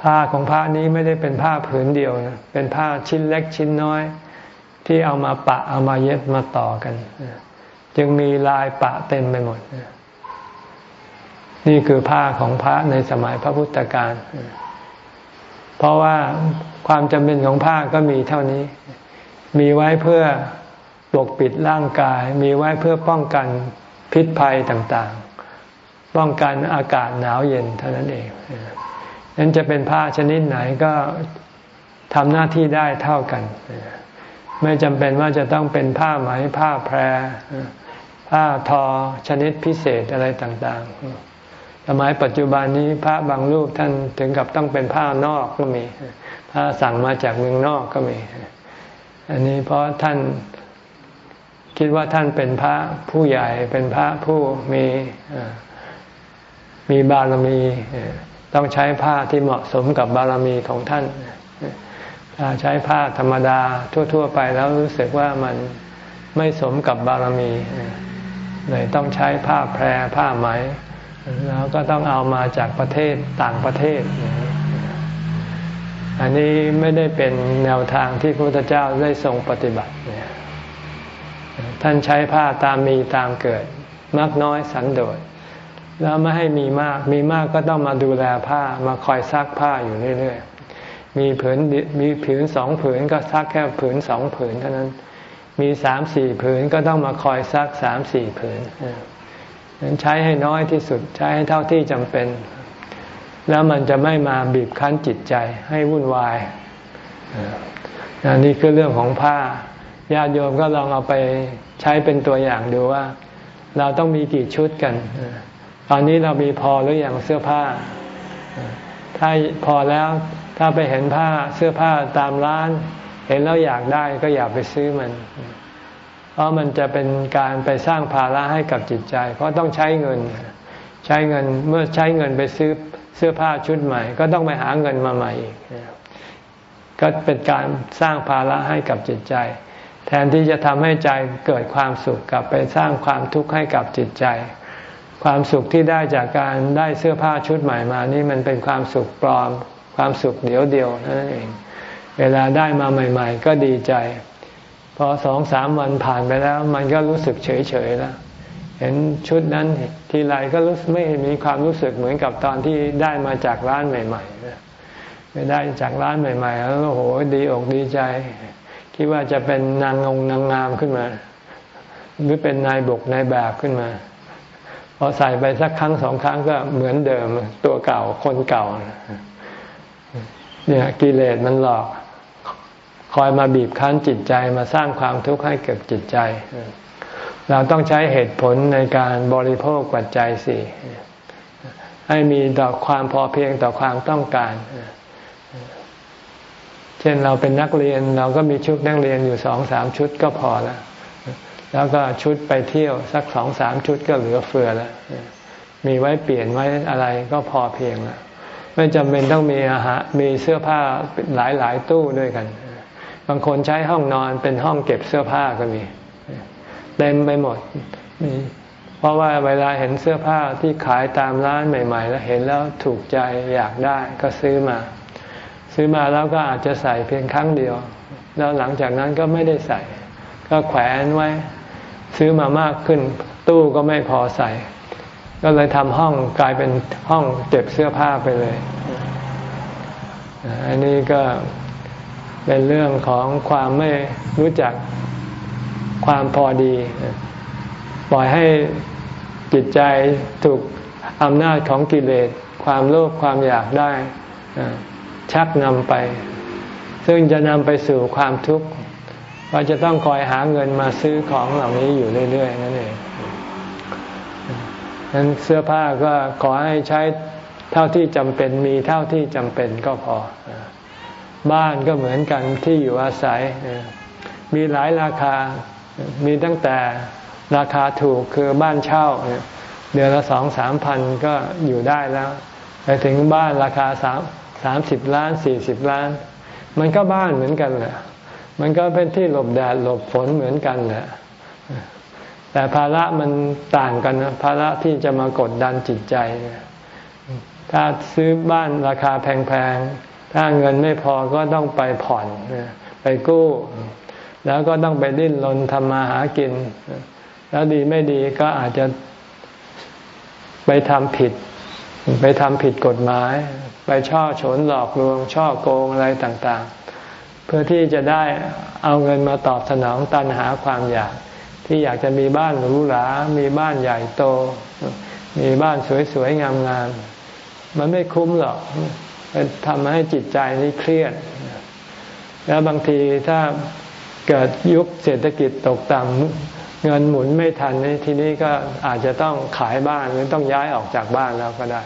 ผ้าของผ้านี้ไม่ได้เป็นผ้าผืนเดียวนะเป็นผ้าชิ้นเล็กชิ้นน้อย ที่เอามาปะเอามาเย็บมาต่อกัน จึงมีลายปะเต็มไปหมด นี่คือผ้าของพระในสมัยพระพุทธการเพราะว่าความจำเป็นของผ้าก็มีเท่านี้ มีไว้เพื่อปกปิดร่างกาย มีไว้เพื่อป้องกันพิษภัยต่างๆ ป้องกันอากาศหนาวเย็นเท่านั้นเอง นั้นจะเป็นผ้าชนิดไหนก็ทำหน้าที่ได้เท่ากัน ไม่จำเป็นว่าจะต้องเป็นผ้าไหมผ้าแพร ผ้าทอชนิดพิเศษอะไรต่างๆ สมัยปัจจุบันนี้พระบางรูปท่านถึงกับต้องเป็นผ้านอกก็มี ผ้าสั่งมาจากเมืองนอกก็มี อันนี้เพราะท่านคิดว่าท่านเป็นพระผู้ใหญ่เป็นพระผู้มีมีบารมี ต้องใช้ผ้าที่เหมาะสมกับบารมีของท่าน ถ้าใช้ผ้าธรรมดาทั่ว ๆ ไปแล้วรู้สึกว่ามันไม่สมกับบารมีเลยต้องใช้ผ้าแพรผ้าไหม แล้วก็ต้องเอามาจากประเทศต่างประเทศ อันนี้ไม่ได้เป็นแนวทางที่พระพุทธเจ้าได้ทรงปฏิบัติ ท่านใช้ผ้าตามมีตามเกิด มากน้อยสันโดษ แล้วไม่ให้มีมาก มีมากก็ต้องมาดูแลผ้ามาคอยซักผ้าอยู่เรื่อยๆ มีผืนมีผืนสองผืนก็ซักแค่ผืนสองผืนเท่านั้น มีสามสี่ผืนก็ต้องมาคอยซักสามสี่ผืนนั้นใช้ให้น้อยที่สุดใช้ให้เท่าที่จำเป็น แล้วมันจะไม่มาบีบคั้นจิตใจให้วุ่นวายนนี่คือเรื่องของผ้าญาติโยมก็ลองเอาไปใช้เป็นตัวอย่างดูว่า เราต้องมีกี่ชุดกัน ตอนนี้เรามีพอหรืออยังเสื้อผ้า ถ้าพอแล้วถ้าไปเห็นผ้าเสื้อผ้าตามร้าน เห็นแล้วอยากได้ก็อยากไปซื้อมัน เพราะมันจะเป็นการไปสร้างภาระให้กับจิตใจ เพราะต้องใช้เงิน ใช้เงินเมื่อใช้เงินไปซื้อเสื้อผ้าชุดใหม่ ก็ต้องไปหาเงินมาใหม่อีกก็เป็นการสร้างภาระให้กับจิตใจ แทนที่จะทำให้ใจเกิดความสุขกลับไปสร้างความทุกข์ให้กับจิตใจ ความสุขที่ได้จากการได้เสื้อผ้าชุดใหม่มานี่มันเป็นความสุขปลอม ความสุขเดียวเดียวนั่นเอง เวลาได้มาใหม่ ๆ ก็ดีใจ พอสองสามวันผ่านไปแล้ว มันก็รู้สึกเฉยๆแล้วเห็นชุดนั้นทีไรก็รู้ไม่มีความรู้สึกเหมือนกับตอนที่ได้มาจากร้านใหม่ๆไม่ได้จากร้านใหม่ ๆ แล้วโอ้โหดีอกดีใจ คิดว่าจะเป็นนางงนางงามขึ้นมา หรือเป็นนายบกนายแบบขึ้นมา อใส่ไปสักครั้งสองครั้งก็เหมือนเดิมตัวเก่าคนเก่า เนี่ยกิเลสมันหลอกคอยมาบีบคั้นจิตใจมาสร้างความทุกข์ให้เกิดจิตใจ เราต้องใช้เหตุผลในการบริโภคปัจจัยสี่ให้มีต่อความพอเพียงต่อความต้องการ เช่นเราเป็นนักเรียนเราก็มีชุดนักเรียนอยู่สองสามชุดก็พอแล้ว แล้วก็ชุดไปเที่ยวสักสองสามชุดก็เหลือเฟือแล้วมีไว้เปลี่ยนไว้อะไรก็พอเพียงแล้วไม่จำเป็นต้องมีอาหารมีเสื้อผ้าหลายหลายตู้ด้วยกัน บางคนใช้ห้องนอนเป็นห้องเก็บเสื้อผ้าก็มีเต็มไปหมดมีเพราะว่าเวลาเห็นเสื้อผ้าที่ขายตามร้านใหม่ ๆ แล้วเห็นแล้วถูกใจอยากได้ก็ซื้อมา ซื้อมาแล้วก็อาจจะใส่เพียงครั้งเดียว แล้วหลังจากนั้นก็ไม่ได้ใส่ ก็แขวนไว้ ซื้อมามากขึ้น ตู้ก็ไม่พอใส่ ก็เลยทำห้องกลายเป็นห้องเก็บเสื้อผ้าไปเลย อันนี้ก็เป็นเรื่องของความไม่รู้จักความพอดี ปล่อยให้จิตใจถูกอำนาจของกิเลส ความโลภความอยากได้ ชักนำไป ซึ่งจะนำไปสู่ความทุกข์ ว่าจะต้องคอยหาเงินมาซื้อของเหล่านี้อยู่เรื่อยๆนั่นเองนั้นเสื้อผ้าก็ขอให้ใช้เท่าที่จำเป็นมีเท่าที่จำเป็นก็พอ บ้านก็เหมือนกันที่อยู่อาศัย มีหลายราคา มีตั้งแต่ราคาถูกคือบ้านเช่า เดือนละสองสามพันก็อยู่ได้แล้วไปถึงบ้านราคาสามสามสิบล้านสี่สิบล้าน มันก็บ้านเหมือนกันแหละ มันก็เป็นที่หลบแดดหลบฝนเหมือนกันแหละแต่ภาระมันต่างกันนะภาระที่จะมากดดันจิตใจ ถ้าซื้อบ้านราคาแพงๆ ถ้าเงินไม่พอก็ต้องไปผ่อนไปกู้ แล้วก็ต้องไปดิ้นรนทำมาหากิน แล้วดีไม่ดีก็อาจจะไปทำผิด ไปทำผิดกฎหมาย ไปช่อฉนหลอกลวง ช่อโกงอะไรต่างๆ เพื่อที่จะได้เอาเงินมาตอบสนองตันหาความอยาก ที่อยากจะมีบ้านหรูหรา มีบ้านใหญ่โต มีบ้านสวยๆงามๆมันไม่คุ้มหรอกทำให้จิตใจนี่เครียด แล้วบางทีถ้าเกิดยุคเศรษฐกิจตกต่ำเงินหมุนไม่ทันนี่ทีนี้ก็อาจจะต้องขายบ้านหรือต้องย้ายออกจากบ้านแล้วก็ได้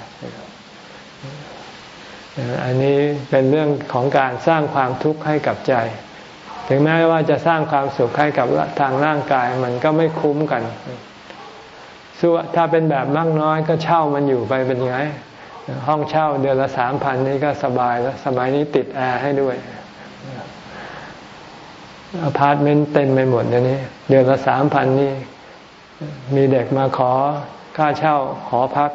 อันนี้เป็นเรื่องของการสร้างความทุกข์ให้กับใจ ถึงแม้ว่าจะสร้างความสุขให้กับทางร่างกายมันก็ไม่คุ้มกันส่วนถ้าเป็นแบบมักน้อยก็เช่ามันอยู่ไปเป็นไง ห้องเช่าเดือนละสามพันนี่ก็สบายแล้วสมัยนี้ติดแอร์ให้ด้วยอพาร์ตเมนต์เต็มไปหมดเดี๋ยวนี้ เดือนละสามพันนี่ มีเด็กมาขอค่าเช่าหอพัก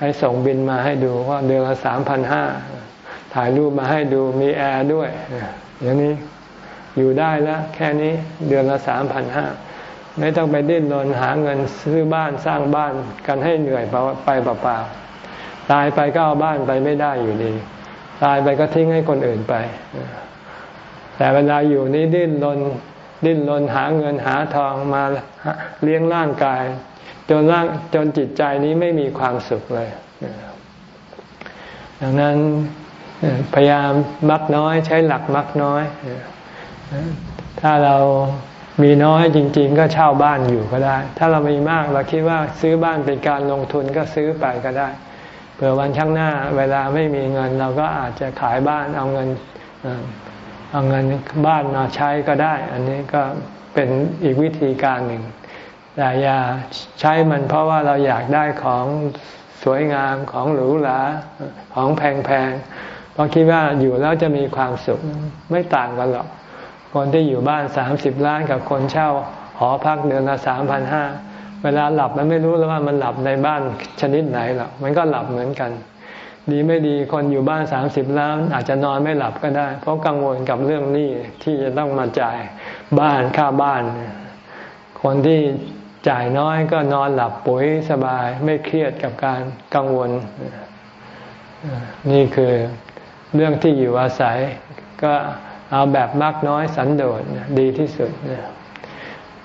ให้ส่งบิลมาให้ดูว่าเดือนละสามพันห้าถ่ายรูปมาให้ดูมีแอร์ด้วยอย่างนี้อยู่ได้แล้วแค่นี้เดือนละสามพันห้าไม่ต้องไปดิ้นรนหาเงินซื้อบ้านสร้างบ้านกันให้เหนื่อยไปเปล่าๆตายไปก็เอาบ้านไปไม่ได้อยู่ดี ตายไปก็ทิ้งให้คนอื่นไป แต่เวลาอยู่นี้ดิ้นรนดิ้นรนหาเงินหาทองมาเลี้ยงร่างกาย จนร่างจนจิตใจนี้ไม่มีความสุขเลย ดังนั้นพยายามมักน้อย ใช้หลักมักน้อย ถ้าเรามีน้อยจริง ๆ ก็เช่าบ้านอยู่ก็ได้ ถ้าเรามีมากเราคิดว่าซื้อบ้านเป็นการลงทุนก็ซื้อไปก็ได้เผื่อวันข้างหน้า เวลาไม่มีเงิน เราก็อาจจะขายบ้านเอาเงินเอาเงินบ้านมาใช้ก็ได้ อันนี้ก็เป็นอีกวิธีการหนึ่ง แต่อย่าใช้มันเพราะว่าเราอยากได้ของสวยงามของหรูหราของแพงๆเพราะคิดว่าอยู่แล้วจะมีความสุขไม่ต่างกันหรอก คนที่อยู่บ้านสามสิบล้านกับคนเช่าหอพักเดือนละสามพันห้าเวลาหลับมันไม่รู้แล้วว่ามันหลับในบ้านชนิดไหนหรอกมันก็หลับเหมือนกัน ดีไม่ดีคนอยู่บ้านสามสิบล้าน อาจจะนอนไม่หลับก็ได้ เพราะกังวลกับเรื่องนี้ที่จะต้องมาจ่ายบ้านค่าบ้าน คนที่ จ่ายน้อยก็นอนหลับปุ๋ยสบายไม่เครียดกับการกังวล นี่คือเรื่องที่อยู่อาศัย ก็เอาแบบมากน้อยสันโดษดีที่สุด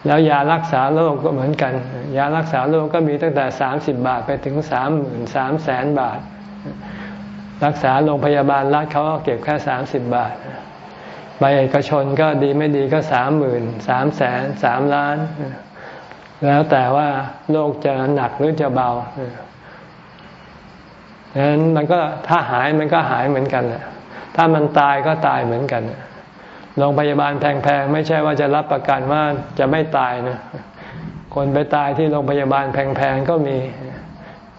แล้วยารักษาโรคก็เหมือนกัน ยารักษาโรคก็มีตั้งแต่สามสิบบาทไปถึงสามหมื่นสามแสนบาท รักษาโรงพยาบาลรัฐเขาก็เก็บแค่สามสิบบาทใบเอกชนก็ดีไม่ดีก็สามหมื่นสามแสนสามล้าน แล้วแต่ว่าโรคจะหนักหรือจะเบาดังนั้นมันก็ถ้าหายมันก็หายเหมือนกันแหละถ้ามันตายก็ตายเหมือนกันโรงพยาบาลแพงๆไม่ใช่ว่าจะรับประกันว่าจะไม่ตายนะ คนไปตายที่โรงพยาบาลแพงๆก็มี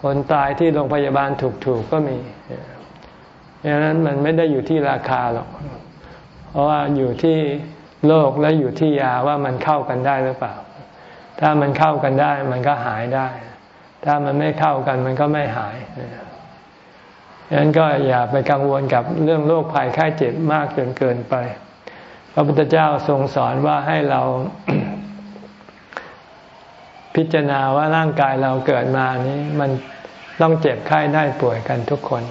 คนตายที่โรงพยาบาลถูกๆก็มีดังนั้นมันไม่ได้อยู่ที่ราคาหรอก เพราะว่าอยู่ที่โรคและอยู่ที่ยาว่ามันเข้ากันได้หรือเปล่า ถ้ามันเข้ากันได้ มันก็หายได้ ถ้ามันไม่เข้ากันมันก็ไม่หายดังนั้นก็อย่าไปกังวลกับเรื่องโรคภัยไข้เจ็บมากจนเกินไป พระพุทธเจ้าทรงสอนว่าให้เรา พิจารณาว่าร่างกายเราเกิดมานี้ มันต้องเจ็บไข้ได้ป่วยกันทุกคน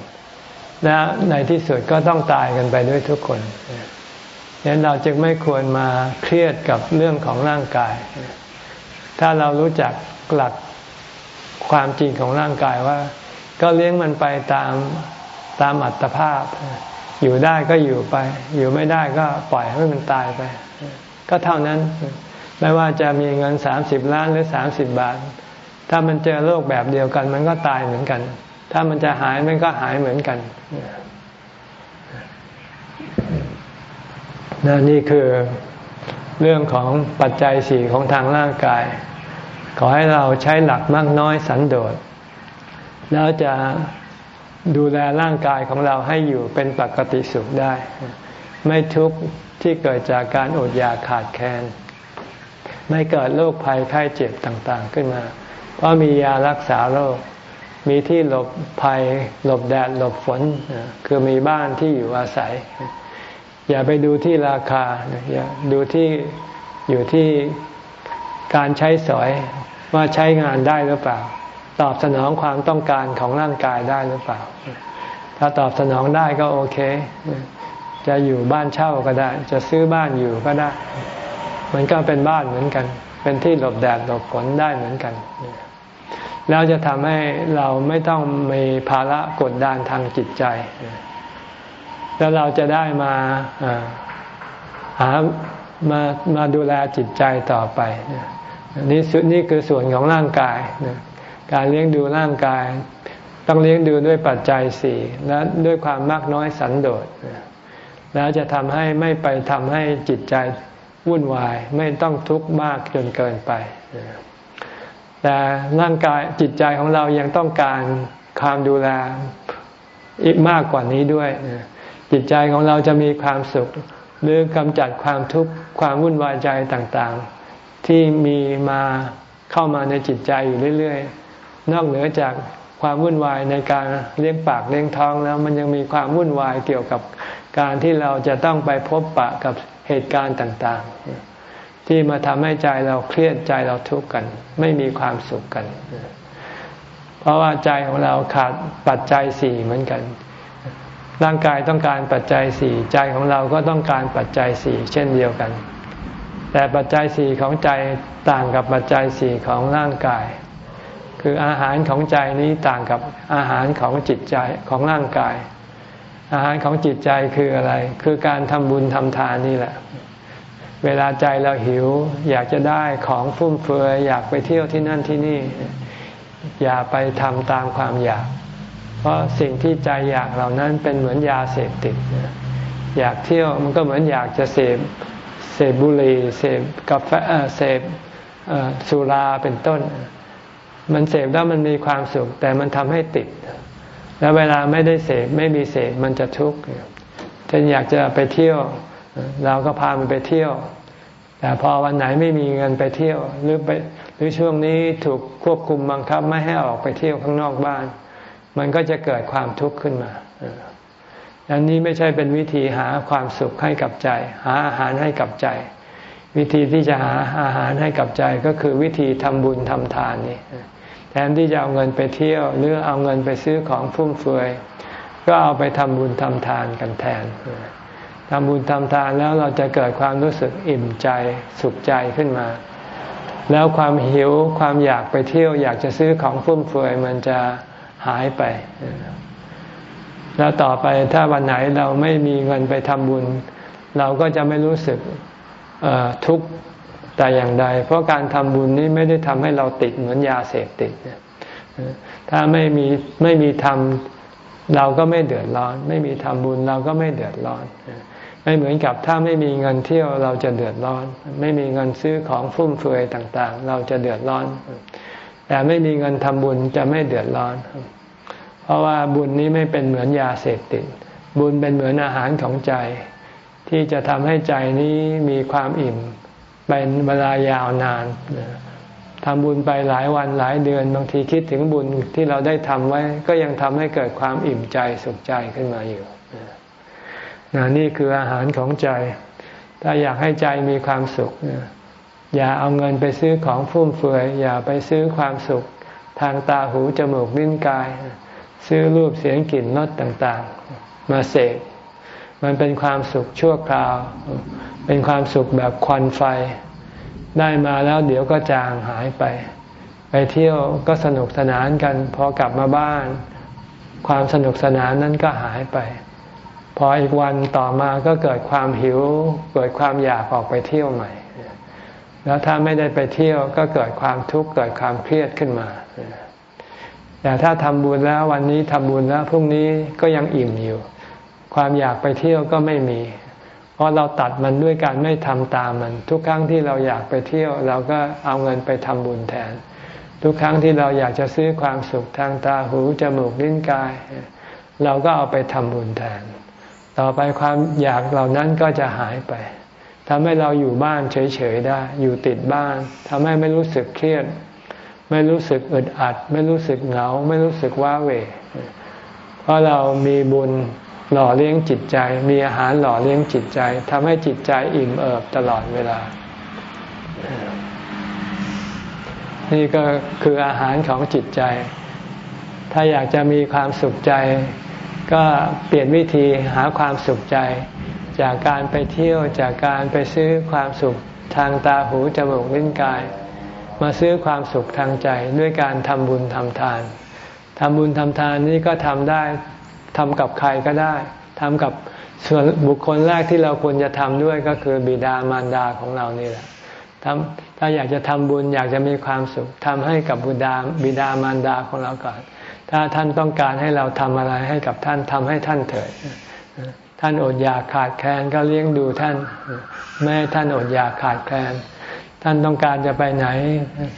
และในที่สุดก็ต้องตายกันไปด้วยทุกคนดังนั้นเราจึงไม่ควรมาเครียดกับเรื่องของร่างกาย ถ้าเรารู้จักหลักความจริงของร่างกายว่า ก็เลี้ยงมันไปตามตามอัตภาพ อยู่ได้ก็อยู่ไป อยู่ไม่ได้ก็ปล่อยให้มันตายไป ก็เท่านั้น ไม่ว่าจะมีเงินสามสิบล้านหรือสามสิบบาท ถ้ามันเจอโรคแบบเดียวกัน มันก็ตายเหมือนกัน ถ้ามันจะหายมันก็หายเหมือนกันนนี่คือ เรื่องของปัจจัยสี่ของทางร่างกาย ขอให้เราใช้หลักมากน้อยสันโดษ แล้วจะดูแลร่างกายของเราให้อยู่เป็นปกติสุขได้ ไม่ทุกข์ที่เกิดจากการอดอยากขาดแคลนไม่เกิดโรคภัยไข้เจ็บต่างๆขึ้นมา เพราะมียารักษาโรค มีที่หลบภัยหลบแดดหลบฝน คือมีบ้านที่อยู่อาศัย อย่าไปดูที่ราคาอย่าดูที่อยู่ที่การใช้สอยว่าใช้งานได้หรือเปล่า ตอบสนองความต้องการของร่างกายได้หรือเปล่า ถ้าตอบสนองได้ก็โอเค จะอยู่บ้านเช่าก็ได้ จะซื้อบ้านอยู่ก็ได้ มันก็เป็นบ้านเหมือนกัน เป็นที่หลบแดดหลบฝนได้เหมือนกันแล้วจะทำให้เราไม่ต้องมีภาระกดดันทางจิตใจ แล้วเราจะได้มาหามามาดูแลจิตใจต่อไปนี่นี่คือส่วนของร่างกายการเลี้ยงดูร่างกาย ต้องเลี้ยงดูด้วยปัจจัยสี่และด้วยความมากน้อยสันโดษแล้วจะทำให้ไม่ไปทำให้จิตใจวุ่นวายไม่ต้องทุกข์มากจนเกินไป แต่ร่างกายจิตใจของเรายังต้องการความดูแลอีกมากกว่านี้ด้วย จิตใจของเราจะมีความสุข หรือกำจัดความทุกข์ความวุ่นวายใจต่างๆ ที่มีมาเข้ามาในจิตใจอยู่เรื่อยๆ นอกเหนือจากความวุ่นวายในการเลี้ยงปากเลี้ยงท้องแล้ว มันยังมีความวุ่นวายเกี่ยวกับการที่เราจะต้องไปพบปะกับเหตุการณ์ต่างๆ ที่มาทำให้ใจเราเครียดใจเราทุกข์กัน ไม่มีความสุขกัน เพราะว่าใจของเราขาดปัจจัยสี่เหมือนกัน ร่างกายต้องการปัจจัยสี่ใจของเราก็ต้องการปัจจัยสี่เช่นเดียวกัน แต่ปัจจัยสี่ของใจต่างกับปัจจัยสี่ของร่างกาย คืออาหารของใจนี้ต่างกับอาหารของจิตใจของร่างกาย อาหารของจิตใจคืออะไร คือการทำบุญทำทานนี่แหละ เวลาใจเราหิว อยากจะได้ของฟุ่มเฟือยอยากไปเที่ยวที่นั่นที่นี่ อย่าไปทำตามความอยาก เพราะสิ่งที่ใจอยากเหล่านั้นเป็นเหมือนยาเสพติด อยากเที่ยวมันก็เหมือนอยากจะเสพเสพบุหรี่เสพกาแฟเสพสุราเป็นต้น มันเสพแล้วมันมีความสุข แต่มันทำให้ติด แล้วเวลาไม่ได้เสพไม่มีเสพมันจะทุกข์เช่นอยากจะไปเที่ยว เราก็พามันไปเที่ยว แต่พอวันไหนไม่มีเงินไปเที่ยวหรือไปหรือช่วงนี้ถูกควบคุมบังคับไม่ให้ออกไปเที่ยวข้างนอกบ้าน มันก็จะเกิดความทุกข์ขึ้นมาอันนี้ไม่ใช่เป็นวิธีหาความสุขให้กับใจ หาอาหารให้กับใจ วิธีที่จะหาอาหารให้กับใจก็คือวิธีทำบุญทำทานนี่แทนที่จะเอาเงินไปเที่ยวหรือเอาเงินไปซื้อของฟุ่มเฟือยก็เอาไปทำบุญทำทานกันแทนทำบุญทำทานแล้วเราจะเกิดความรู้สึกอิ่มใจสุขใจขึ้นมา แล้วความหิวความอยากไปเที่ยว อยากจะซื้อของฟุ่มเฟือยมันจะ หายไป แล้วต่อไปถ้าวันไหนเราไม่มีเงินไปทำบุญ เราก็จะไม่รู้สึกทุกข์แต่อย่างใด เพราะการทำบุญนี้ไม่ได้ทำให้เราติดเหมือนยาเสพติด ถ้าไม่มีไม่มีทำเราก็ไม่เดือดร้อน ไม่มีทำบุญเราก็ไม่เดือดร้อนไม่เหมือนกับถ้าไม่มีเงินเที่ยวเราจะเดือดร้อน ไม่มีเงินซื้อของฟุ่มเฟือยต่าง ๆ เราจะเดือดร้อน แต่ไม่มีเงินทำบุญจะไม่เดือดร้อน เพราะว่าบุญนี้ไม่เป็นเหมือนยาเสพติด บุญเป็นเหมือนอาหารของใจ ที่จะทำให้ใจนี้มีความอิ่ม เป็นเวลายาวนานทำบุญไปหลายวันหลายเดือนบางทีคิดถึงบุญที่เราได้ทำไว้ ก็ยังทำให้เกิดความอิ่มใจสุขใจขึ้นมาอยู่นนี่คืออาหารของใจ ถ้าอยากให้ใจมีความสุข อย่าเอาเงินไปซื้อของฟุ่มเฟือย อย่าไปซื้อความสุขทางตาหูจมูกลิ้นกาย ซื้อรูปเสียงกลิ่นรสต่างๆ มาเสพมันเป็นความสุขชั่วคราว เป็นความสุขแบบควันไฟ ได้มาแล้วเดี๋ยวก็จางหายไป ไปเที่ยวก็สนุกสนานกัน พอกลับมาบ้าน ความสนุกสนานนั้นก็หายไป พออีกวันต่อมาก็เกิดความหิว เกิดความอยากออกไปเที่ยวใหม่ แล้วถ้าไม่ได้ไปเที่ยวก็เกิดความทุกข์เกิดความเครียดขึ้นมาแต่ถ้าทำบุญแล้ววันนี้ทำบุญแล้วพรุ่งนี้ก็ยังอิ่มอยู่ ความอยากไปเที่ยวก็ไม่มี เพราะเราตัดมันด้วยการไม่ทำตามมัน ทุกครั้งที่เราอยากไปเที่ยว เราก็เอาเงินไปทำบุญแทน ทุกครั้งที่เราอยากจะซื้อความสุขทางตาหูจมูกลิ้นกาย เราก็เอาไปทำบุญแทน ต่อไปความอยากเหล่านั้นก็จะหายไป ทำให้เราอยู่บ้านเฉยๆได้ อยู่ติดบ้านทำให้ไม่รู้สึกเครียด ไม่รู้สึกอึดอัด ไม่รู้สึกเหงา ไม่รู้สึกว้าเหวเพราะเรามีบุญหล่อเลี้ยงจิตใจ มีอาหารหล่อเลี้ยงจิตใจทำให้จิตใจอิ่มเอิบตลอดเวลา นี่ก็คืออาหารของจิตใจ ถ้าอยากจะมีความสุขใจ ก็เปลี่ยนวิธีหาความสุขใจ จากการไปเที่ยวจากการไปซื้อความสุขทางตาหูจมูกลิ้นกาย มาซื้อความสุขทางใจด้วยการทำบุญทำทานทำบุญทำทานนี้ก็ทำได้ทำกับใครก็ได้ทำกับส่วนบุคคลแรกที่เราควรจะทำด้วยก็คือบิดามารดาของเรานี่แหละทำถ้าอยากจะทำบุญอยากจะมีความสุขทำให้กับบุดาบิดามารดาของเราก่อน ถ้าท่านต้องการให้เราทำอะไรให้กับท่านทำให้ท่านเถิด ท่านอดอยากขาดแคลนก็เลี้ยงดูท่าน ไม่ให้ท่านอดอยากขาดแคลน ท่านต้องการจะไปไหน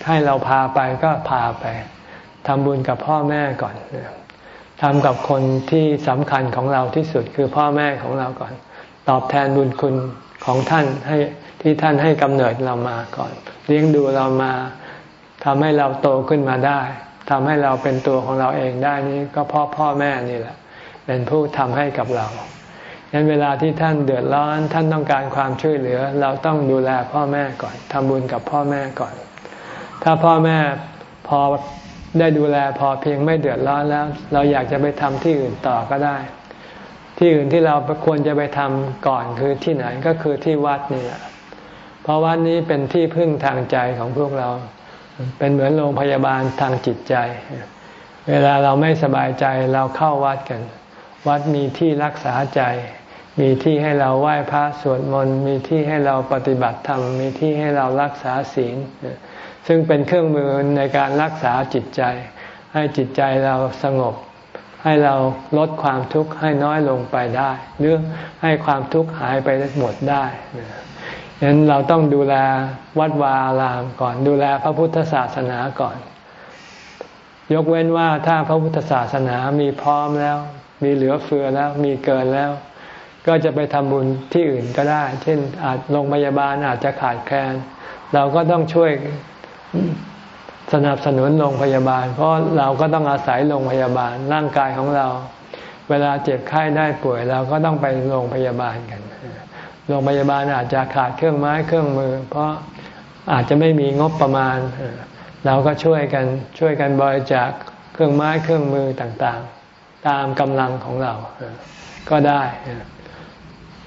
ให้เราพาไปก็พาไปทำบุญกับพ่อแม่ก่อนทำกับคนที่สำคัญของเราที่สุดคือพ่อแม่ของเราก่อน ตอบแทนบุญคุณของท่านให้ที่ท่านให้กำเนิดเรามาก่อน เลี้ยงดูเรามาทำให้เราโตขึ้นมาได้ทำให้เราเป็นตัวของเราเองได้นี้ก็เพราะพ่อแม่นี่แหละ เป็นผู้ทำให้กับเรา งนั้นเวลาที่ท่านเดือดร้อน ท่านต้องการความช่วยเหลือ เราต้องดูแลพ่อแม่ก่อนทำบุญกับพ่อแม่ก่อน ถ้าพ่อแม่พอได้ดูแลพอเพียงไม่เดือดร้อนแล้ว เราอยากจะไปทำที่อื่นต่อก็ได้ ที่อื่นที่เราควรจะไปทำก่อนคือที่ไหนก็คือที่วัดนี่แหละเพราะวัดนี้เป็นที่พึ่งทางใจของพวกเรา เป็นเหมือนโรงพยาบาลทางจิตใจ เวลาเราไม่สบายใจเราเข้าวัดกัน วัดมีที่รักษาใจ มีที่ให้เราไหว้พระสวดมนต์มีที่ให้เราปฏิบัติธรรมมีที่ให้เรารักษาศีล ซึ่งเป็นเครื่องมือในการรักษาจิตใจ ให้จิตใจเราสงบ ให้เราลดความทุกข์ให้น้อยลงไปได้หรือให้ความทุกข์หายไปหมดได้ฉะนั้นเราต้องดูแลวัดวาอารามก่อนดูแลพระพุทธศาสนาก่อน ยกเว้นว่าถ้าพระพุทธศาสนามีพร้อมแล้ว มีเหลือเฟือแล้วมีเกินแล้ว ก็จะไปทำบุญที่อื่นก็ได้ เช่นอาจโรงพยาบาลอาจจะขาดแคลน เราก็ต้องช่วยสนับสนุนโรงพยาบาล เพราะเราก็ต้องอาศัยโรงพยาบาลร่างกายของเรา เวลาเจ็บไข้ได้ป่วย เราก็ต้องไปโรงพยาบาลกัน โรงพยาบาลอาจจะขาดเครื่องไม้เครื่องมือ เพราะอาจจะไม่มีงบประมาณ เราก็ช่วยกันช่วยกันบริจาคเครื่องไม้เครื่องมือต่างๆ ตามกำลังของเราก็ได้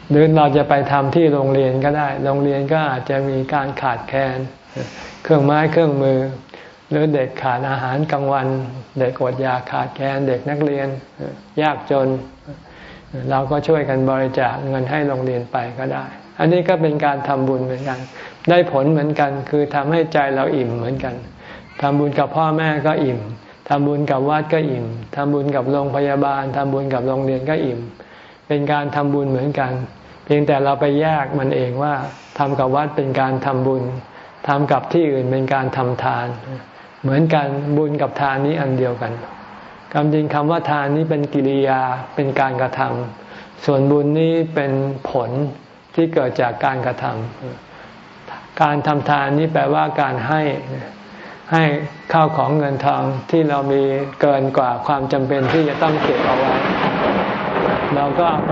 หรือเราจะไปทำที่โรงเรียนก็ได้ โรงเรียนก็อาจจะมีการขาดแคลนเครื่องไม้เครื่องมือ หรือเด็กขาดอาหารกลางวัน เด็กอดยาขาดแคลนเด็กนักเรียน ยากจน เราก็ช่วยกันบริจาคเงินให้โรงเรียนไปก็ได้ อันนี้ก็เป็นการทำบุญเหมือนกัน ได้ผลเหมือนกันคือทำให้ใจเราอิ่มเหมือนกันทำบุญกับพ่อแม่ก็อิ่มทำบุญกับวัดก็อิ่มทำบุญกับโรงพยาบาลทำบุญกับโรงเรียนก็อิ่ม เป็นการทำบุญเหมือนกัน เพียงแต่เราไปแยกมันเองว่าทำกับวัดเป็นการทำบุญทำกับที่อื่นเป็นการทำทาน เหมือนกันบุญกับทานนี้อันเดียวกันคำจริงคำว่าทานนี้เป็นกิริยาเป็นการกระทำส่วนบุญนี้เป็นผลที่เกิดจากการกระทำการทำทานนี้แปลว่าการให้ให้ข้าวของเงินทองที่เรามีเกินกว่าความจำเป็นที่จะต้องเก็บเอาไว้ เราก็เอาไป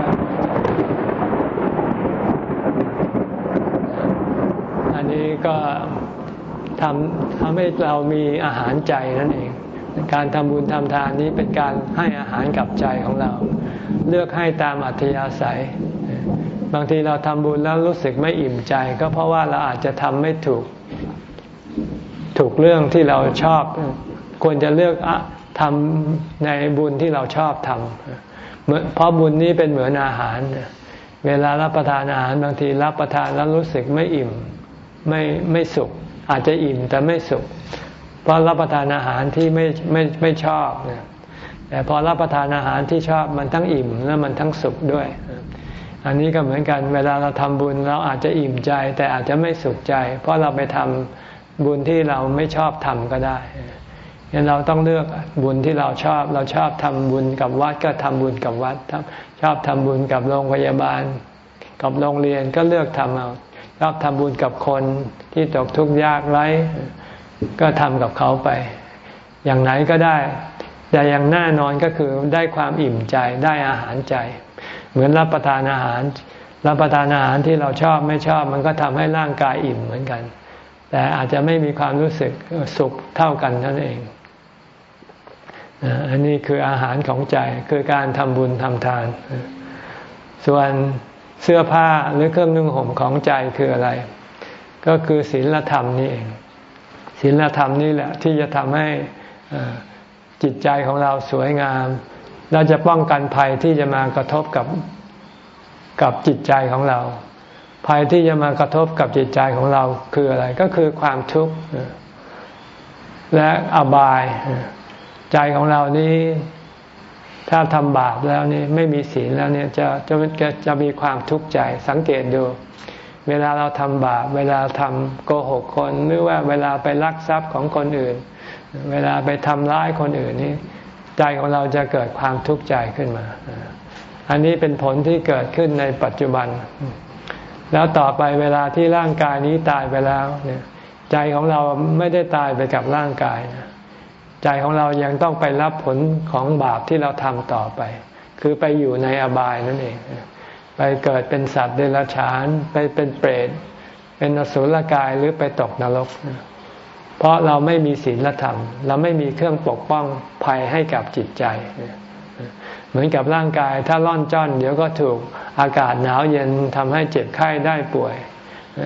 ก็ทำทำให้เรามีอาหารใจนั่นเอง การทำบุญทำทานนี้เป็นการให้อาหารกับใจของเรา เลือกให้ตามอัธยาศัย บางทีเราทำบุญแล้วรู้สึกไม่อิ่มใจ ก็เพราะว่าเราอาจจะทำไม่ถูก ถูกเรื่องที่เราชอบ ควรจะเลือกทำในบุญที่เราชอบทำเพราะบุญนี้เป็นเหมือนอาหาร เวลารับประทานอาหารบางทีรับประทานแล้วรู้สึกไม่อิ่ม ไม่ไม่สุข อาจจะอิ่มแต่ไม่สุข เพราะรับประทานอาหารที่ไม่ไม่ไม่ชอบเนี่ยแต่พอรับประทานอาหารที่ชอบมันทั้งอิ่มแล้วมันทั้งสุขด้วย อันนี้ก็เหมือนกันเวลาเราทำบุญเราอาจจะอิ่มใจ แต่อาจจะไม่สุขใจ เพราะเราไปทำบุญที่เราไม่ชอบทำก็ได้ยังเราต้องเลือกบุญที่เราชอบ เราชอบทำบุญกับวัดก็ทำบุญกับวัดชอบทำบุญกับโรงพยาบาล กับโรงเรียนก็เลือกทำเอา ชอบทำบุญกับคนที่ตกทุกข์ยากไร้ก็ทำกับเขาไป อย่างไหนก็ได้ แต่อย่างแน่นอนก็คือได้ความอิ่มใจได้อาหารใจ เหมือนรับประทานอาหาร รับประทานอาหารที่เราชอบไม่ชอบ มันก็ทำให้ร่างกายอิ่มเหมือนกัน แต่อาจจะไม่มีความรู้สึกสุขเท่ากันนั่นเองอันนี้คืออาหารของใจคือการทำบุญทำทาน ส่วน เสื้อผ้าหรือเครื่องนุ่งห่มของใจคืออะไร ก็คือศีลธรรมนี่เองศีลธรรมนี่แหละ ที่จะทำให้จิตใจของเราสวยงามเราจะป้องกันภัยที่จะมากระทบกับกับจิตใจของเรา ภัยที่จะมากระทบกับจิตใจของเราคืออะไร ก็คือความทุกข์และอบาย ใจของเรานี้ ถ้าทำบาปแล้วนี่ไม่มีศีลแล้วเนี่ยจะจะจะจะมีความทุกข์ใจสังเกตดู เวลาเราทำบาปเวลาทำโกหกคนหรือว่าเวลาไปลักทรัพย์ของคนอื่น เวลาไปทำร้ายคนอื่นนี่ใจของเราจะเกิดความทุกข์ใจขึ้นมา อันนี้เป็นผลที่เกิดขึ้นในปัจจุบัน แล้วต่อไปเวลาที่ร่างกายนี้ตายไปแล้วเนี่ยใจของเราไม่ได้ตายไปกับร่างกายนะ ใจของเรายังต้องไปรับผลของบาปที่เราทำต่อไป คือไปอยู่ในอบายนั่นเอง ไปเกิดเป็นสัตว์เดรัจฉาน ไปเป็นเปรต เป็นอสุรกายหรือไปตกนรก เพราะเราไม่มีศีลธรรม เราไม่มีเครื่องปกป้องภัยให้กับจิตใจ เหมือนกับร่างกายถ้าร่อนจ้อน เดี๋ยวก็ถูกอากาศหนาวเย็นทำให้เจ็บไข้ได้ป่วย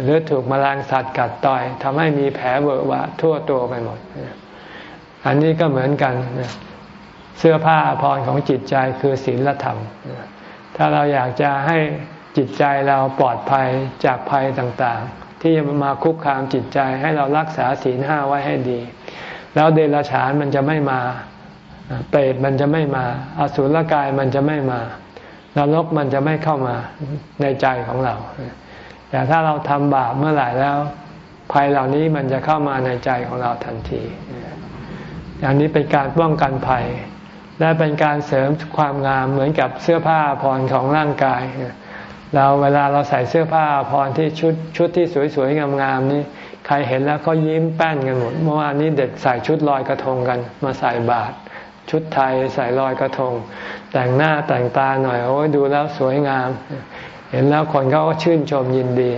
หรือถูกมแมลงสัตว์กัดต่อยทำให้มีแผลเวอะวะทั่วตัวไปหมด อันนี้ก็เหมือนกัน เสื้อผ้าอภรรของจิตใจคือศีลธรรม ถ้าเราอยากจะให้จิตใจเราปลอดภัยจากภัยต่างๆ ที่จะมาคุกคามจิตใจให้เรารักษาศีลห้าไว้ให้ดี แล้วเดรัจฉานมันจะไม่มา เปรตมันจะไม่มา อสุรกายมันจะไม่มานรกมันจะไม่เข้ามาในใจของเรา แต่ถ้าเราทำบาปเมื่อไหร่แล้ว ภัยเหล่านี้มันจะเข้ามาในใจของเราทันที อันนี้เป็นการป้องกันภัย และเป็นการเสริมความงามเหมือนกับเสื้อผ้าพรของร่างกาย เราเวลาเราใส่เสื้อผ้าพรที่ชุดชุดที่สวยๆงามๆนี้ใครเห็นแล้วก็ยิ้มแป้นกันหมดเมื่อวานนี้เด็กใส่ชุดลอยกระทงกัน มาใส่บาตรชุดไทยใส่ลอยกระทง แต่งหน้าแต่งตาหน่อยโอ้ยดูแล้วสวยงาม เห็นแล้วคนเขาก็ชื่นชมยินดี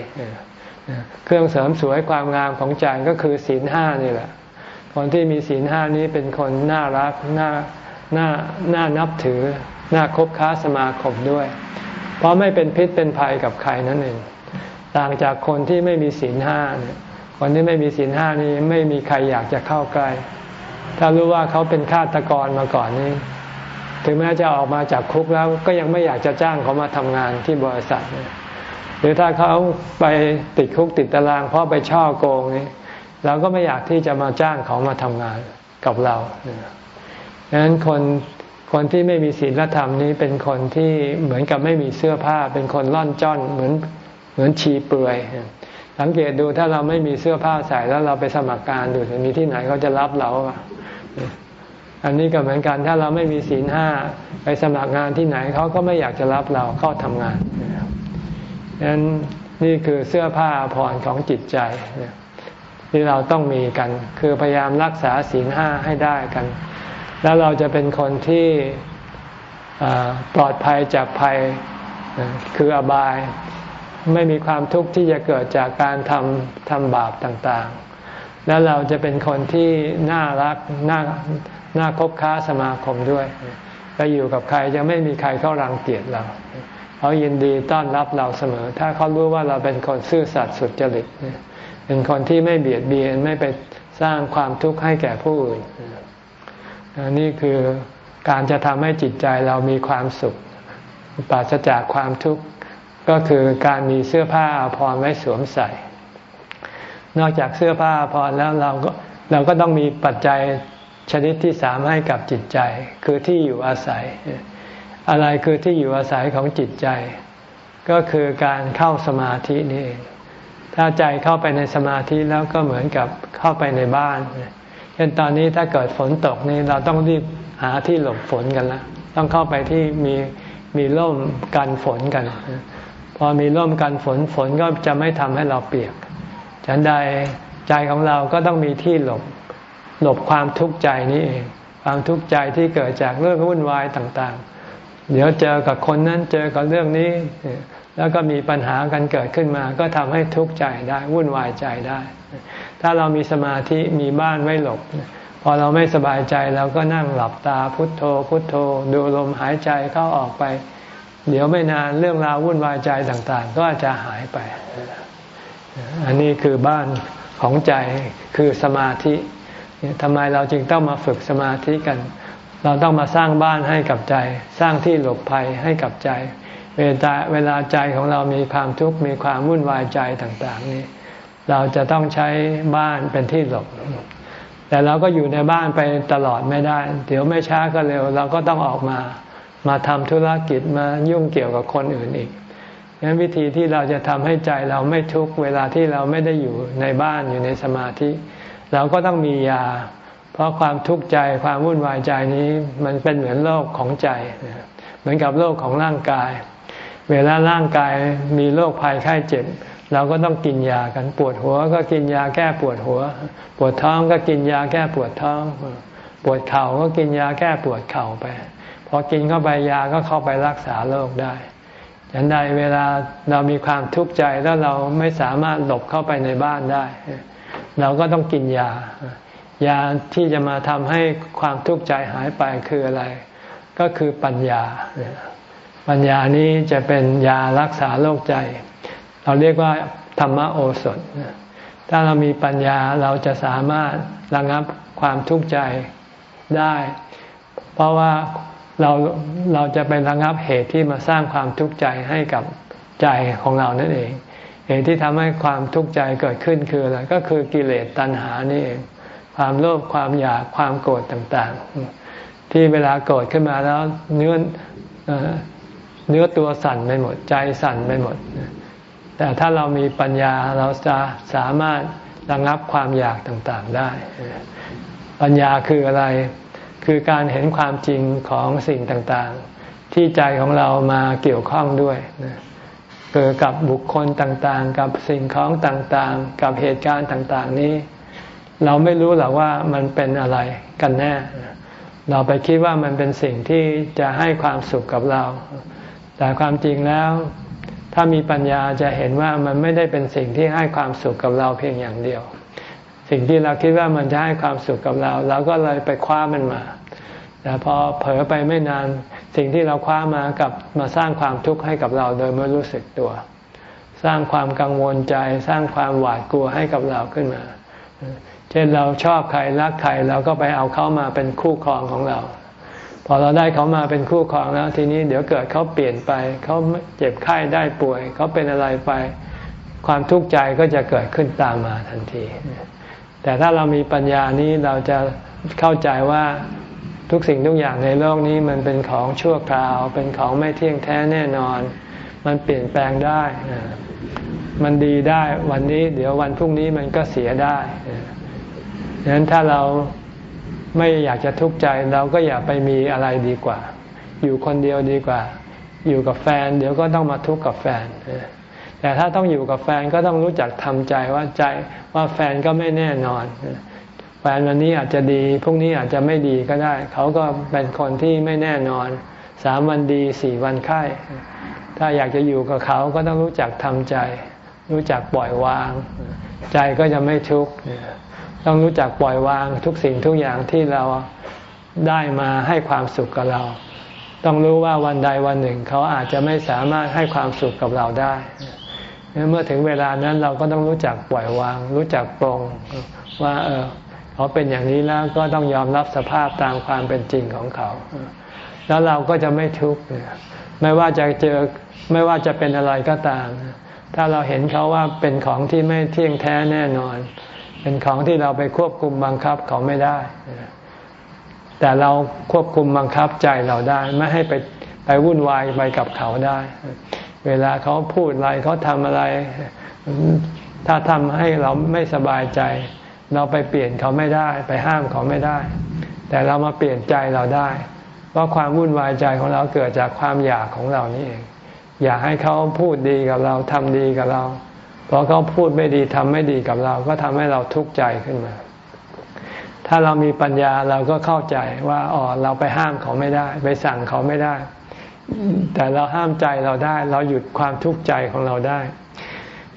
เครื่องเสริมสวยความงามของใจก็คือศีลห้านี่แหละ คนที่มีศีลห้านี้เป็นคนน่ารักน่าน่าน่านับถือ น่าคบค้าสมาคมด้วย เพราะไม่เป็นพิษเป็นภัยกับใครนั่นเองต่างจากคนที่ไม่มีศีลห้าเนี่ยคนที่ไม่มีศีลห้านี้ไม่มีใครอยากจะเข้าใกล้ ถ้ารู้ว่าเขาเป็นฆาตกรมาก่อนนี้ ถึงแม้จะออกมาจากคุกแล้วก็ยังไม่อยากจะจ้างเขามาทำงานที่บริษัท หรือถ้าเขาไปติดคุกติดตาราง เพราะไปช่อโกงนี้ เราก็ไม่อยากที่จะมาจ้างเขามาทำงานกับเราดังนั้นคนคนที่ไม่มีศีลธรรมนี้เป็นคนที่เหมือนกับไม่มีเสื้อผ้า เป็นคนล่อนจ้อนเหมือนเหมือนชีเปลือยสังเกตดูถ้าเราไม่มีเสื้อผ้าใส่แล้วเราไปสมัครการดูมีที่ไหนเขาจะรับเราอันนี้ก็เหมือนกันถ้าเราไม่มีศีลห้าไปสมัครงานที่ไหนเขาก็ไม่อยากจะรับเราเข้าทำงานดังนั้นนี่คือเสื้อผ้าผ่อนของจิตใจ ที่เราต้องมีกัน คือพยายามรักษาศีลห้าให้ได้กัน แล้วเราจะเป็นคนที่ปลอดภัยจากภัยคืออบาย ไม่มีความทุกข์ที่จะเกิดจากการทำทำบาปต่างๆ แล้วเราจะเป็นคนที่น่ารักน่าน่าคบค้าสมาคมด้วยไปอยู่กับใครจะไม่มีใครเข้ารังเกียจเราเขายินดีต้อนรับเราเสมอ ถ้าเขารู้ว่าเราเป็นคนซื่อสัตย์สุจริตเป็นคนที่ไม่เบียดเบียนไม่ไปสร้างความทุกข์ให้แก่ผู้อื่นนี่คือการจะทำให้จิตใจเรามีความสุขปราศจากความทุกข์ก็คือการมีเสื้อผ้าอภรไว้สวมใส่ นอกจากเสื้อผ้าอภรแล้วเราก็เราก็ต้องมีปัจจัยชนิดที่สามให้กับจิตใจ คือที่อยู่อาศัย อะไรคือที่อยู่อาศัยของจิตใจ ก็คือการเข้าสมาธินี่เอง ถ้าใจเข้าไปในสมาธิแล้วก็เหมือนกับเข้าไปในบ้าน เช่นตอนนี้ถ้าเกิดฝนตกนี่เราต้องรีบหาที่หลบฝนกันละต้องเข้าไปที่มีมีร่มกันฝนกัน พอมีร่มกันฝนฝนก็จะไม่ทำให้เราเปียก ฉันใดใจของเราก็ต้องมีที่หลบหลบความทุกข์ใจนี้เอง ความทุกข์ใจที่เกิดจากเรื่องวุ่นวายต่างๆ เดี๋ยวเจอกับคนนั้นเจอกับเรื่องนี้ แล้วก็มีปัญหากันเกิดขึ้นมา ก็ทำให้ทุกข์ใจได้วุ่นวายใจได้ ถ้าเรามีสมาธิมีบ้านไว้หลบ พอเราไม่สบายใจเราก็นั่งหลับตาพุทโธ พุทโธ ดูลมหายใจเข้าออกไป เดี๋ยวไม่นานเรื่องราววุ่นวายใจต่างๆ ก็จะหายไป อันนี้คือบ้านของใจคือสมาธิทำไมเราจึงต้องมาฝึกสมาธิกัน เราต้องมาสร้างบ้านให้กับใจ สร้างที่หลบภัยให้กับใจ เวลาเวลาใจของเรามีความทุกข์มีความวุ่นวายใจต่างๆ นี่เราจะต้องใช้บ้านเป็นที่หลบ แต่เราก็อยู่ในบ้านไปตลอดไม่ได้ เดี๋ยวไม่ช้าก็เร็ว เราก็ต้องออกมา มาทำธุรกิจมายุ่งเกี่ยวกับคนอื่นอีกงั้นวิธีที่เราจะทำให้ใจเราไม่ทุกข์เวลาที่เราไม่ได้อยู่ในบ้านอยู่ในสมาธิ เราก็ต้องมียา เพราะความทุกข์ใจความวุ่นวายใจนี้ มันเป็นเหมือนโลกของใจ เหมือนกับโลกของร่างกาย เวลาร่างกายมีโรคภัยไข้เจ็บ เราก็ต้องกินยากันปวดหัวก็กินยาแก้ปวดหัว ปวดท้องก็กินยาแก้ปวดท้อง ปวดเข่าก็กินยาแก้ปวดเข่าไปพอกินเข้าไปยาก็เข้าไปรักษาโรคได้ฉันใดเวลาเรามีความทุกข์ใจแล้วเราไม่สามารถหลบเข้าไปในบ้านได้ เราก็ต้องกินยา ยาที่จะมาทำให้ความทุกข์ใจหายไปคืออะไร ก็คือปัญญา ปัญญานี้จะเป็นยารักษาโรคใจ เราเรียกว่าธรรมโอสถ ถ้าเรามีปัญญาเราจะสามารถระงับความทุกข์ใจได้ เพราะว่าเราเราจะไประงับเหตุที่มาสร้างความทุกข์ใจให้กับใจของเรานั่นเอง เหตุที่ทำให้ความทุกข์ใจเกิดขึ้นคืออะไรก็คือกิเลสตัณหานี่เอง ความโลภความอยากความโกรธต่างๆ ที่เวลาโกรธขึ้นมาแล้วเนื้อ เนื้อตัวสั่นไปหมด ใจสั่นไปหมด แต่ถ้าเรามีปัญญาเราจะสามารถระงับความอยากต่างๆได้ ปัญญาคืออะไร คือการเห็นความจริงของสิ่งต่างๆ ที่ใจของเรามาเกี่ยวข้องด้วยเกิดกับบุคคลต่างๆ กับสิ่งของต่างๆ กับเหตุการณ์ต่างๆนี้ เราไม่รู้หรอกว่ามันเป็นอะไรกันแน่ เราไปคิดว่ามันเป็นสิ่งที่จะให้ความสุขกับเรา แต่ความจริงแล้ว ถ้ามีปัญญาจะเห็นว่ามันไม่ได้เป็นสิ่งที่ให้ความสุขกับเราเพียงอย่างเดียว สิ่งที่เราคิดว่ามันจะให้ความสุขกับเราเราก็เลยไปคว้ามันมา แต่พอเผลอไปไม่นานสิ่งที่เราคว้ามากับมาสร้างความทุกข์ให้กับเราโดยไม่รู้สึกตัว สร้างความกังวลใจสร้างความหวาดกลัวให้กับเราขึ้นมา เช่นเราชอบใครรักใครเราก็ไปเอาเขามาเป็นคู่ครองของเรา พอเราได้เขามาเป็นคู่ครองแล้ว ทีนี้เดี๋ยวเกิดเขาเปลี่ยนไปเขาเจ็บไข้ได้ป่วยเขาเป็นอะไรไป ความทุกข์ใจก็จะเกิดขึ้นตามมาทันที แต่ถ้าเรามีปัญญานี้เราจะเข้าใจว่าทุกสิ่งทุกอย่างในโลกนี้มันเป็นของชั่วคราว เป็นของไม่เที่ยงแท้แน่นอน มันเปลี่ยนแปลงได้ มันดีได้วันนี้ เดี๋ยววันพรุ่งนี้มันก็เสียได้ดังนั้นถ้าเรา ไม่อยากจะทุกข์ใจเราก็อย่าไปมีอะไรดีกว่า อยู่คนเดียวดีกว่า อยู่กับแฟน เดี๋ยวก็ต้องมาทุกข์กับแฟน แต่ถ้าต้องอยู่กับแฟนก็ต้องรู้จักทำใจว่าใจว่าแฟนก็ไม่แน่นอน แฟนวันนี้อาจจะดีพรุ่งนี้อาจจะไม่ดีก็ได้ เขาก็เป็นคนที่ไม่แน่นอนสามวันดีสี่วันไข้ถ้าอยากจะอยู่กับเขาก็ต้องรู้จักทำใจ รู้จักปล่อยวาง ใจก็จะไม่ทุกข์ ต้องรู้จักปล่อยวางทุกสิ่งทุกอย่างที่เราได้มาให้ความสุขกับเรา ต้องรู้ว่าวันใดวันหนึ่ง เขาอาจจะไม่สามารถให้ความสุขกับเราได้ เมื่อถึงเวลานั้นเราก็ต้องรู้จักปล่อยวาง รู้จักปรงว่าเออเขาเป็นอย่างนี้แล้วก็ต้องยอมรับสภาพตามความเป็นจริงของเขา แล้วเราก็จะไม่ทุกข์ไม่ว่าจะเจอไม่ว่าจะเป็นอะไรก็ตาม ถ้าเราเห็นเขาว่าเป็นของที่ไม่เที่ยงแท้แน่นอน เป็นของที่เราไปควบคุมบังคับเขาไม่ได้ แต่เราควบคุมบังคับใจเราได้ ไม่ให้ไปไปวุ่นวายไปกับเขาได้ เวลาเขาพูดอะไรเขาทำอะไร ถ้าทำให้เราไม่สบายใจ เราไปเปลี่ยนเขาไม่ได้ ไปห้ามเขาไม่ได้ แต่เรามาเปลี่ยนใจเราได้ เพราะความวุ่นวายใจของเราเกิดจากความอยากของเรานี่เองอยากให้เขาพูดดีกับเราทำดีกับเรา พอเขาพูดไม่ดีทำไม่ดีกับเรา ก็ทำให้เราทุกข์ใจขึ้นมา ถ้าเรามีปัญญาเราก็เข้าใจว่าอ๋อเราไปห้ามเขาไม่ได้ ไปสั่งเขาไม่ได้ แต่เราห้ามใจเราได้ เราหยุดความทุกข์ใจของเราได้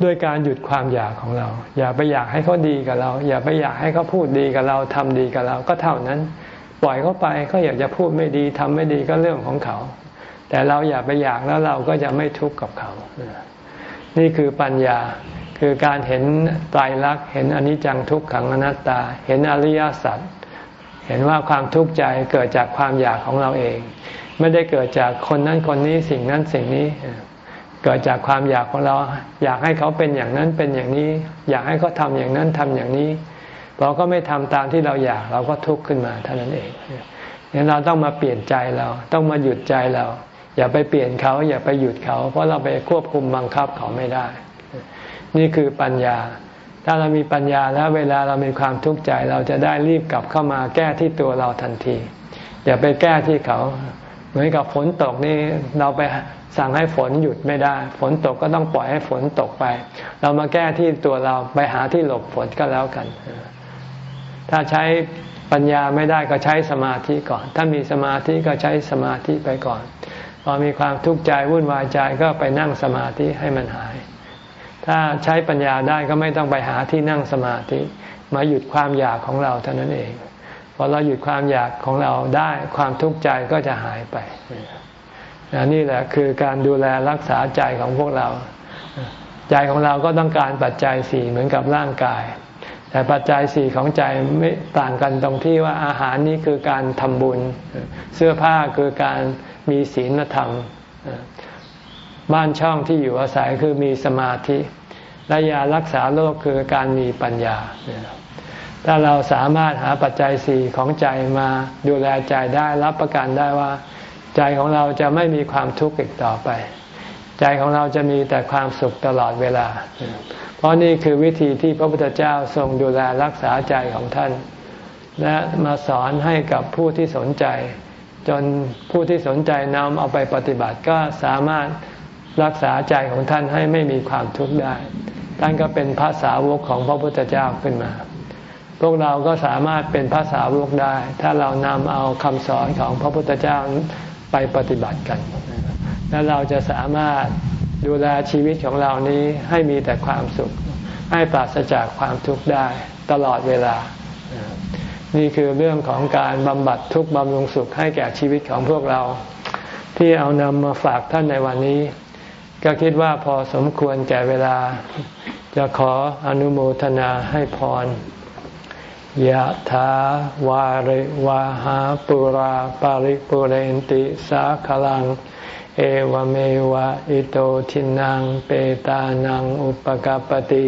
ด้วยการหยุดความอยากของเรา อย่าไปอยากให้เขาดีกับเรา อย่าไปอยากให้เขาพูดดีกับเราทำดีกับเรา ก็เท่านั้น ปล่อยเขาไปเขาอยากจะพูดไม่ดีทำไม่ดีก็เรื่องของเขา แต่เราอย่าไปอยากแล้วเราก็จะไม่ทุกข์กับเขา นี่คือปัญญาคือการเห็นตายรักเห็นอนิจจังทุกขังอนัตตา เห็นอริยสัจเห็นว่าความทุกข์ใจเกิดจากความอยากของเราเอง ไม่ได้เกิดจากคนนั้นคนนี้สิ่งนั้นสิ่งนี้ เกิดจากความอยากของเรา อยากให้เขาเป็นอย่างนั้นเป็นอย่างนี้ อยากให้เขาทาอย่างนั้นทำอย่างนี้ เราก็ไม่ทำตามที่เราอยากเราก็ทุกข์ขึ้นมาเท่านั้นเองเนี่ยเราต้องมาเปลี่ยนใจเราต้องมาหยุดใจเรา อย่าไปเปลี่ยนเขา อย่าไปหยุดเขา เพราะเราไปควบคุมบังคับเขาไม่ได้ นี่คือปัญญา ถ้าเรามีปัญญาแล้วเวลาเรามีความทุกข์ใจ เราจะได้รีบกลับเข้ามาแก้ที่ตัวเราทันที อย่าไปแก้ที่เขา เหมือนกับฝนตกนี่เราไปสั่งให้ฝนหยุดไม่ได้ ฝนตกก็ต้องปล่อยให้ฝนตกไป เรามาแก้ที่ตัวเราไปหาที่หลบฝนก็แล้วกัน ถ้าใช้ปัญญาไม่ได้ก็ใช้สมาธิก่อน ถ้ามีสมาธิก็ใช้สมาธิไปก่อน พอมีความทุกข์ใจวุ่นวายใจก็ไปนั่งสมาธิให้มันหาย ถ้าใช้ปัญญาได้ก็ไม่ต้องไปหาที่นั่งสมาธิ มาหยุดความอยากของเราเท่านั้นเองพอเราหยุดความอยากของเราได้ความทุกข์ใจก็จะหายไปนี่แหละคือการดูแลรักษาใจของพวกเรา ใจของเราก็ต้องการปัจจัยสี่เหมือนกับร่างกาย แต่ปัจจัยสี่ของใจไม่ต่างกันตรงที่ว่าอาหารนี้คือการทำบุญ เสื้อผ้าคือการ มีศีลธรรม บ้านช่องที่อยู่อาศัยคือมีสมาธิ และยารักษาโรคคือการมีปัญญา ถ้าเราสามารถหาปัจจัยสี่ของใจมาดูแลใจได้รับประกันได้ว่า ใจของเราจะไม่มีความทุกข์อีกต่อไป ใจของเราจะมีแต่ความสุขตลอดเวลา เพราะนี่คือวิธีที่พระพุทธเจ้าทรงดูแลรักษาใจของท่าน และมาสอนให้กับผู้ที่สนใจ จนผู้ที่สนใจนำเอาไปปฏิบัติก็สามารถรักษาใจของท่านให้ไม่มีความทุกข์ได้ ท่านก็เป็นภาษาวกของพระพุทธเจ้าขึ้นมา พวกเราก็สามารถเป็นภาษาวกได้ ถ้าเรานำเอาคำสอนของพระพุทธเจ้าไปปฏิบัติกัน แล้วเราจะสามารถดูแลชีวิตของเรานี้ให้มีแต่ความสุข ให้ปราศจากความทุกข์ได้ตลอดเวลา นี่คือเรื่องของการบำบัดทุกข์บำรุงสุขให้แก่ชีวิตของพวกเรา ที่เอานำมาฝากท่านในวันนี้ ก็คิดว่าพอสมควรแก่เวลา จะขออนุโมทนาให้พรยะถาวาริวาหาปุราปาริปุเรนติสาขลัง เอวเมวะอิโตทินังเปตานังอุปกปติ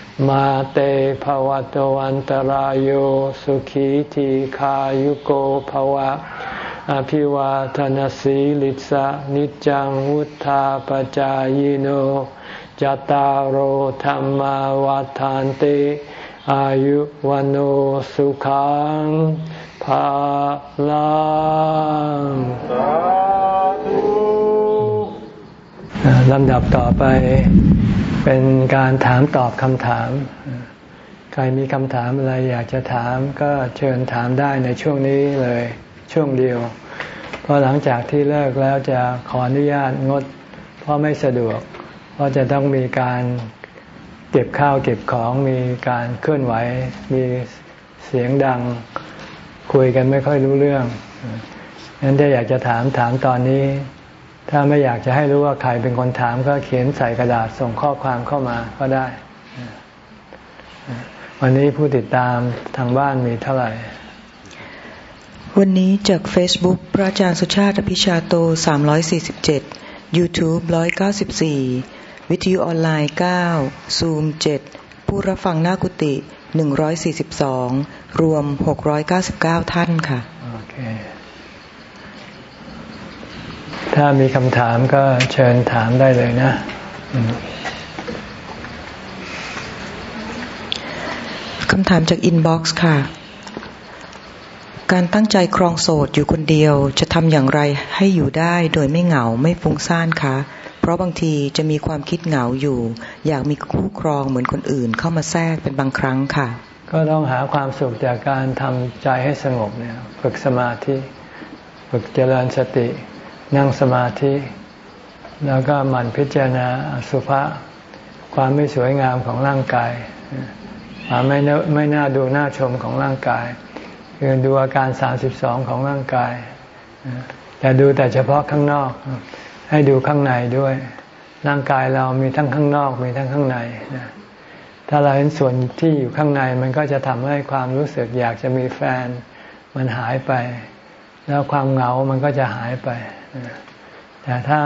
มาเตภวัตวันตารโยสุขีทีขายุโกภวะ อภิวาทนสีลิสะนิจังวุธาปจายโนจตารโหธรรมวาทานติอายุวันโอสุขังภาลังลำดับต่อไป เป็นการถามตอบคำถาม ใครมีคำถามอะไรอยากจะถามก็เชิญถามได้ในช่วงนี้เลยช่วงเดียว เพราะหลังจากที่เลิกแล้วจะขออนุญาตงด เพราะไม่สะดวก เพราะจะต้องมีการเก็บข้าวเก็บของมีการเคลื่อนไหว มีเสียงดังคุยกันไม่ค่อยรู้เรื่องนั้นถ้าอยากจะถามถามตอนนี้ ถ้าไม่อยากจะให้รู้ว่าใครเป็นคนถามก็เขียนใส่กระดาษส่งข้อความเข้ามาก็ได้ วันนี้ผู้ติดตามทางบ้านมีเท่าไหร่ วันนี้จาก Facebook พระอาจารย์สุชาติพิชาโต 347 YouTube 194 วิทยุออนไลน์9ซูม7ผู้รับฟังหน้ากุฏิ142 รวม 699 ท่านค่ะ โอเค ถ้ามีคำถามก็เชิญถามได้เลยนะ คำถามจากอินบ็อกซ์ค่ะ การตั้งใจครองโสดอยู่คนเดียว จะทำอย่างไรให้อยู่ได้โดยไม่เหงาไม่ฟุ้งซ่านคะ เพราะบางทีจะมีความคิดเหงาอยู่ อยากมีคู่ครองเหมือนคนอื่นเข้ามาแทรกเป็นบางครั้งค่ะ ก็ต้องหาความสุขจากการทำใจให้สงบเนี่ย ฝึกสมาธิ ฝึกเจริญสติ นั่งสมาธิ แล้วก็หมั่นพิจารณาสุภาษความไม่สวยงามของร่างกายความไม่ไม่น่าดูน่าชมของร่างกาย คือดูอาการสามสิบสองของร่างกาย แต่ดูแต่เฉพาะข้างนอก ให้ดูข้างในด้วย ร่างกายเรามีทั้งข้างนอกมีทั้งข้างใน ถ้าเราเห็นส่วนที่อยู่ข้างในมันก็จะทำให้ความรู้สึกอยากจะมีแฟนมันหายไป แล้วความเหงามันก็จะหายไป แต่ถ้า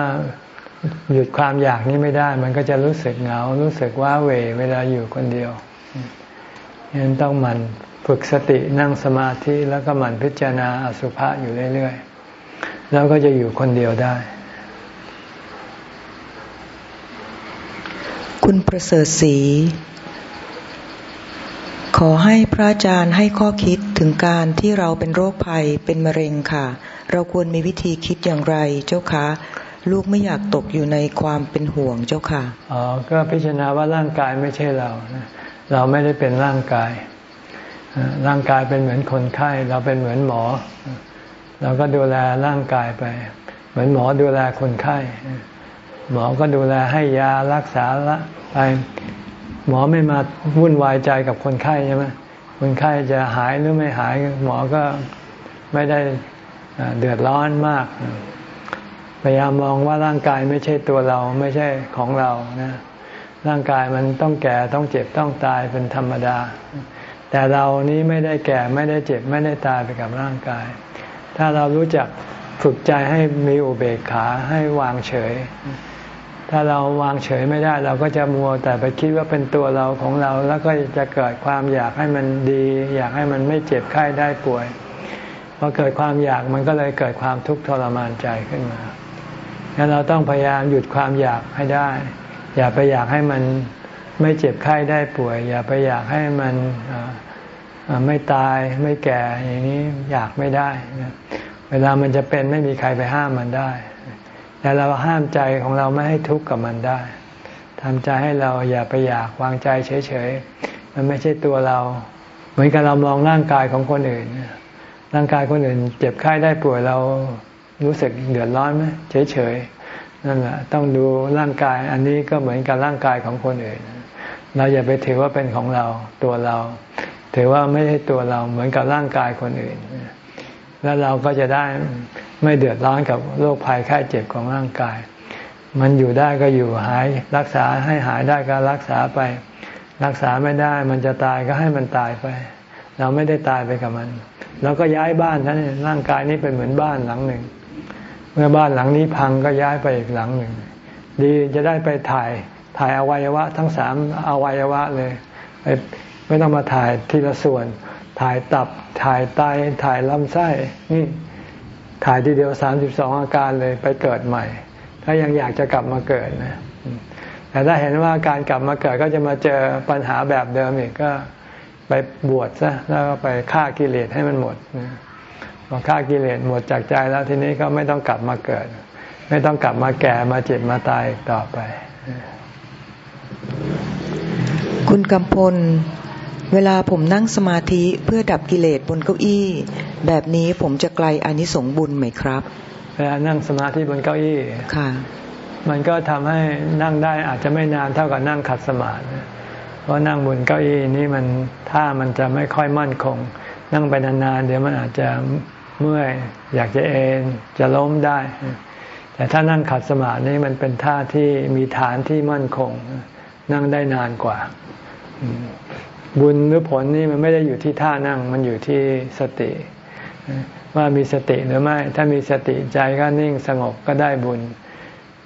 หยุดความอยากนี้ไม่ได้ มันก็จะรู้สึกเหงา รู้สึกว่าเวเวลาอยู่คนเดียวยังต้องมันฝึกสตินั่งสมาธิแล้วก็หมั่นพิจารณาอสุภะอยู่เรื่อยๆ แล้วก็จะอยู่คนเดียวได้คุณประเสริฐศรีขอให้พระอาจารย์ให้ข้อคิดถึงการที่เราเป็นโรคภัยเป็นมะเร็งค่ะ เราควรมีวิธีคิดอย่างไรเจ้าคะลูกไม่อยากตกอยู่ในความเป็นห่วงเจ้าค่ะอ๋อก็พิจารณาว่าร่างกายไม่ใช่เรา เราไม่ได้เป็นร่างกาย ร่างกายเป็นเหมือนคนไข้ เราเป็นเหมือนหมอ เราก็ดูแลร่างกายไป เหมือนหมอดูแลคนไข้ หมอก็ดูแลให้ยารักษาละไป หมอไม่มาวุ่นวายใจกับคนไข้ใช่ไหมคนไข้จะหายหรือไม่หาย หมอก็ไม่ได้ เดือดร้อนมากพยายามมองว่าร่างกายไม่ใช่ตัวเราไม่ใช่ของเรานะร่างกายมันต้องแก่ต้องเจ็บต้องตายเป็นธรรมดา แต่เรานี้ไม่ได้แก่ไม่ได้เจ็บไม่ได้ตายไปกับร่างกาย ถ้าเรารู้จักฝึกใจให้มีอุเบกขาให้วางเฉย ถ้าเราวางเฉยไม่ได้ เราก็จะมัวแต่ไปคิดว่าเป็นตัวเราของเรา แล้วก็จะเกิดความอยากให้มันดี อยากให้มันไม่เจ็บไข้ได้ป่วย พอเกิดความอยากมันก็เลยเกิดความทุกข์ทรมานใจขึ้นมาดังนั้นเราต้องพยายามหยุดความอยากให้ได้ อย่าไปอยากให้มันไม่เจ็บไข้ได้ป่วย อย่าไปอยากให้มันไม่ตายไม่แก่อย่างนี้อยากไม่ได้เวลามันจะเป็นไม่มีใครไปห้ามมันได้ แต่เราห้ามใจของเราไม่ให้ทุกข์กับมันได้ทำใจให้เราอย่าไปอยากวางใจเฉยๆมันไม่ใช่ตัวเรา เหมือนกับเรามองร่างกายของคนอื่น ร่างกายคนอื่นเจ็บไข้ได้ป่วยเรารู้สึกเดือดร้อนไหมเฉยๆนั่นแหละต้องดูร่างกายอันนี้ก็เหมือนกับร่างกายของคนอื่น เราอย่าไปถือว่าเป็นของเราตัวเรา ถือว่าไม่ใช่ตัวเราเหมือนกับร่างกายคนอื่น แล้วเราก็จะได้ไม่เดือดร้อนกับโรคภัยไข้เจ็บของร่างกาย มันอยู่ได้ก็อยู่หายรักษาให้หายได้ก็รักษาไป รักษาไม่ได้มันจะตายก็ให้มันตายไป เราไม่ได้ตายไปกับมัน เราก็ย้ายบ้านนั้นร่างกายนี้เป็นเหมือนบ้านหลังหนึ่ง เมื่อบ้านหลังนี้พังก็ย้ายไปอีกหลังหนึ่ง ดีจะได้ไปถ่ายถ่ายอวัยวะ ทั้งสามอวัยวะเลยไไม่ต้องมาถ่ายทีละส่วน ถ่ายตับถ่ายไตถ่ายลำไส้นี่ถ่ายทีเดียวสามสิบสองอาการเลยไปเกิดใหม่ ถ้ายังอยากจะกลับมาเกิดนะแต่ถ้าเห็นว่าการกลับมาเกิดก็จะมาเจอปัญหาแบบเดิมอีกก็ ไปบวชซะแล้วก็ไปฆ่ากิเลสให้มันหมดพอฆ่ากิเลสหมดจากใจแล้วทีนี้ก็ไม่ต้องกลับมาเกิด ไม่ต้องกลับมาแก่มาเจ็บมาตายต่อไป คุณกำพล เวลาผมนั่งสมาธิเพื่อดับกิเลสบนเก้าอี้ แบบนี้ผมจะไกลอานิสงส์บุญไหมครับ เวลานั่งสมาธิบนเก้าอี้ค่ะ มันก็ทำให้นั่งได้อาจจะไม่นานเท่ากับนั่งขัดสมาธิ เพราะนั่งบนเก้าอี้นี้มันท่ามันจะไม่ค่อยมั่นคง นั่งไปนานๆเดี๋ยวมันอาจจะเมื่อยอยากจะเอนจะล้มได้ แต่ถ้านั่งขัดสมาธินี้มันเป็นท่าที่มีฐานที่มั่นคง นั่งได้นานกว่า บุญหรือผลนี่มันไม่ได้อยู่ที่ท่านั่งมันอยู่ที่สติ ว่ามีสติหรือไม่ ถ้ามีสติใจก็นิ่งสงบก็ได้บุญ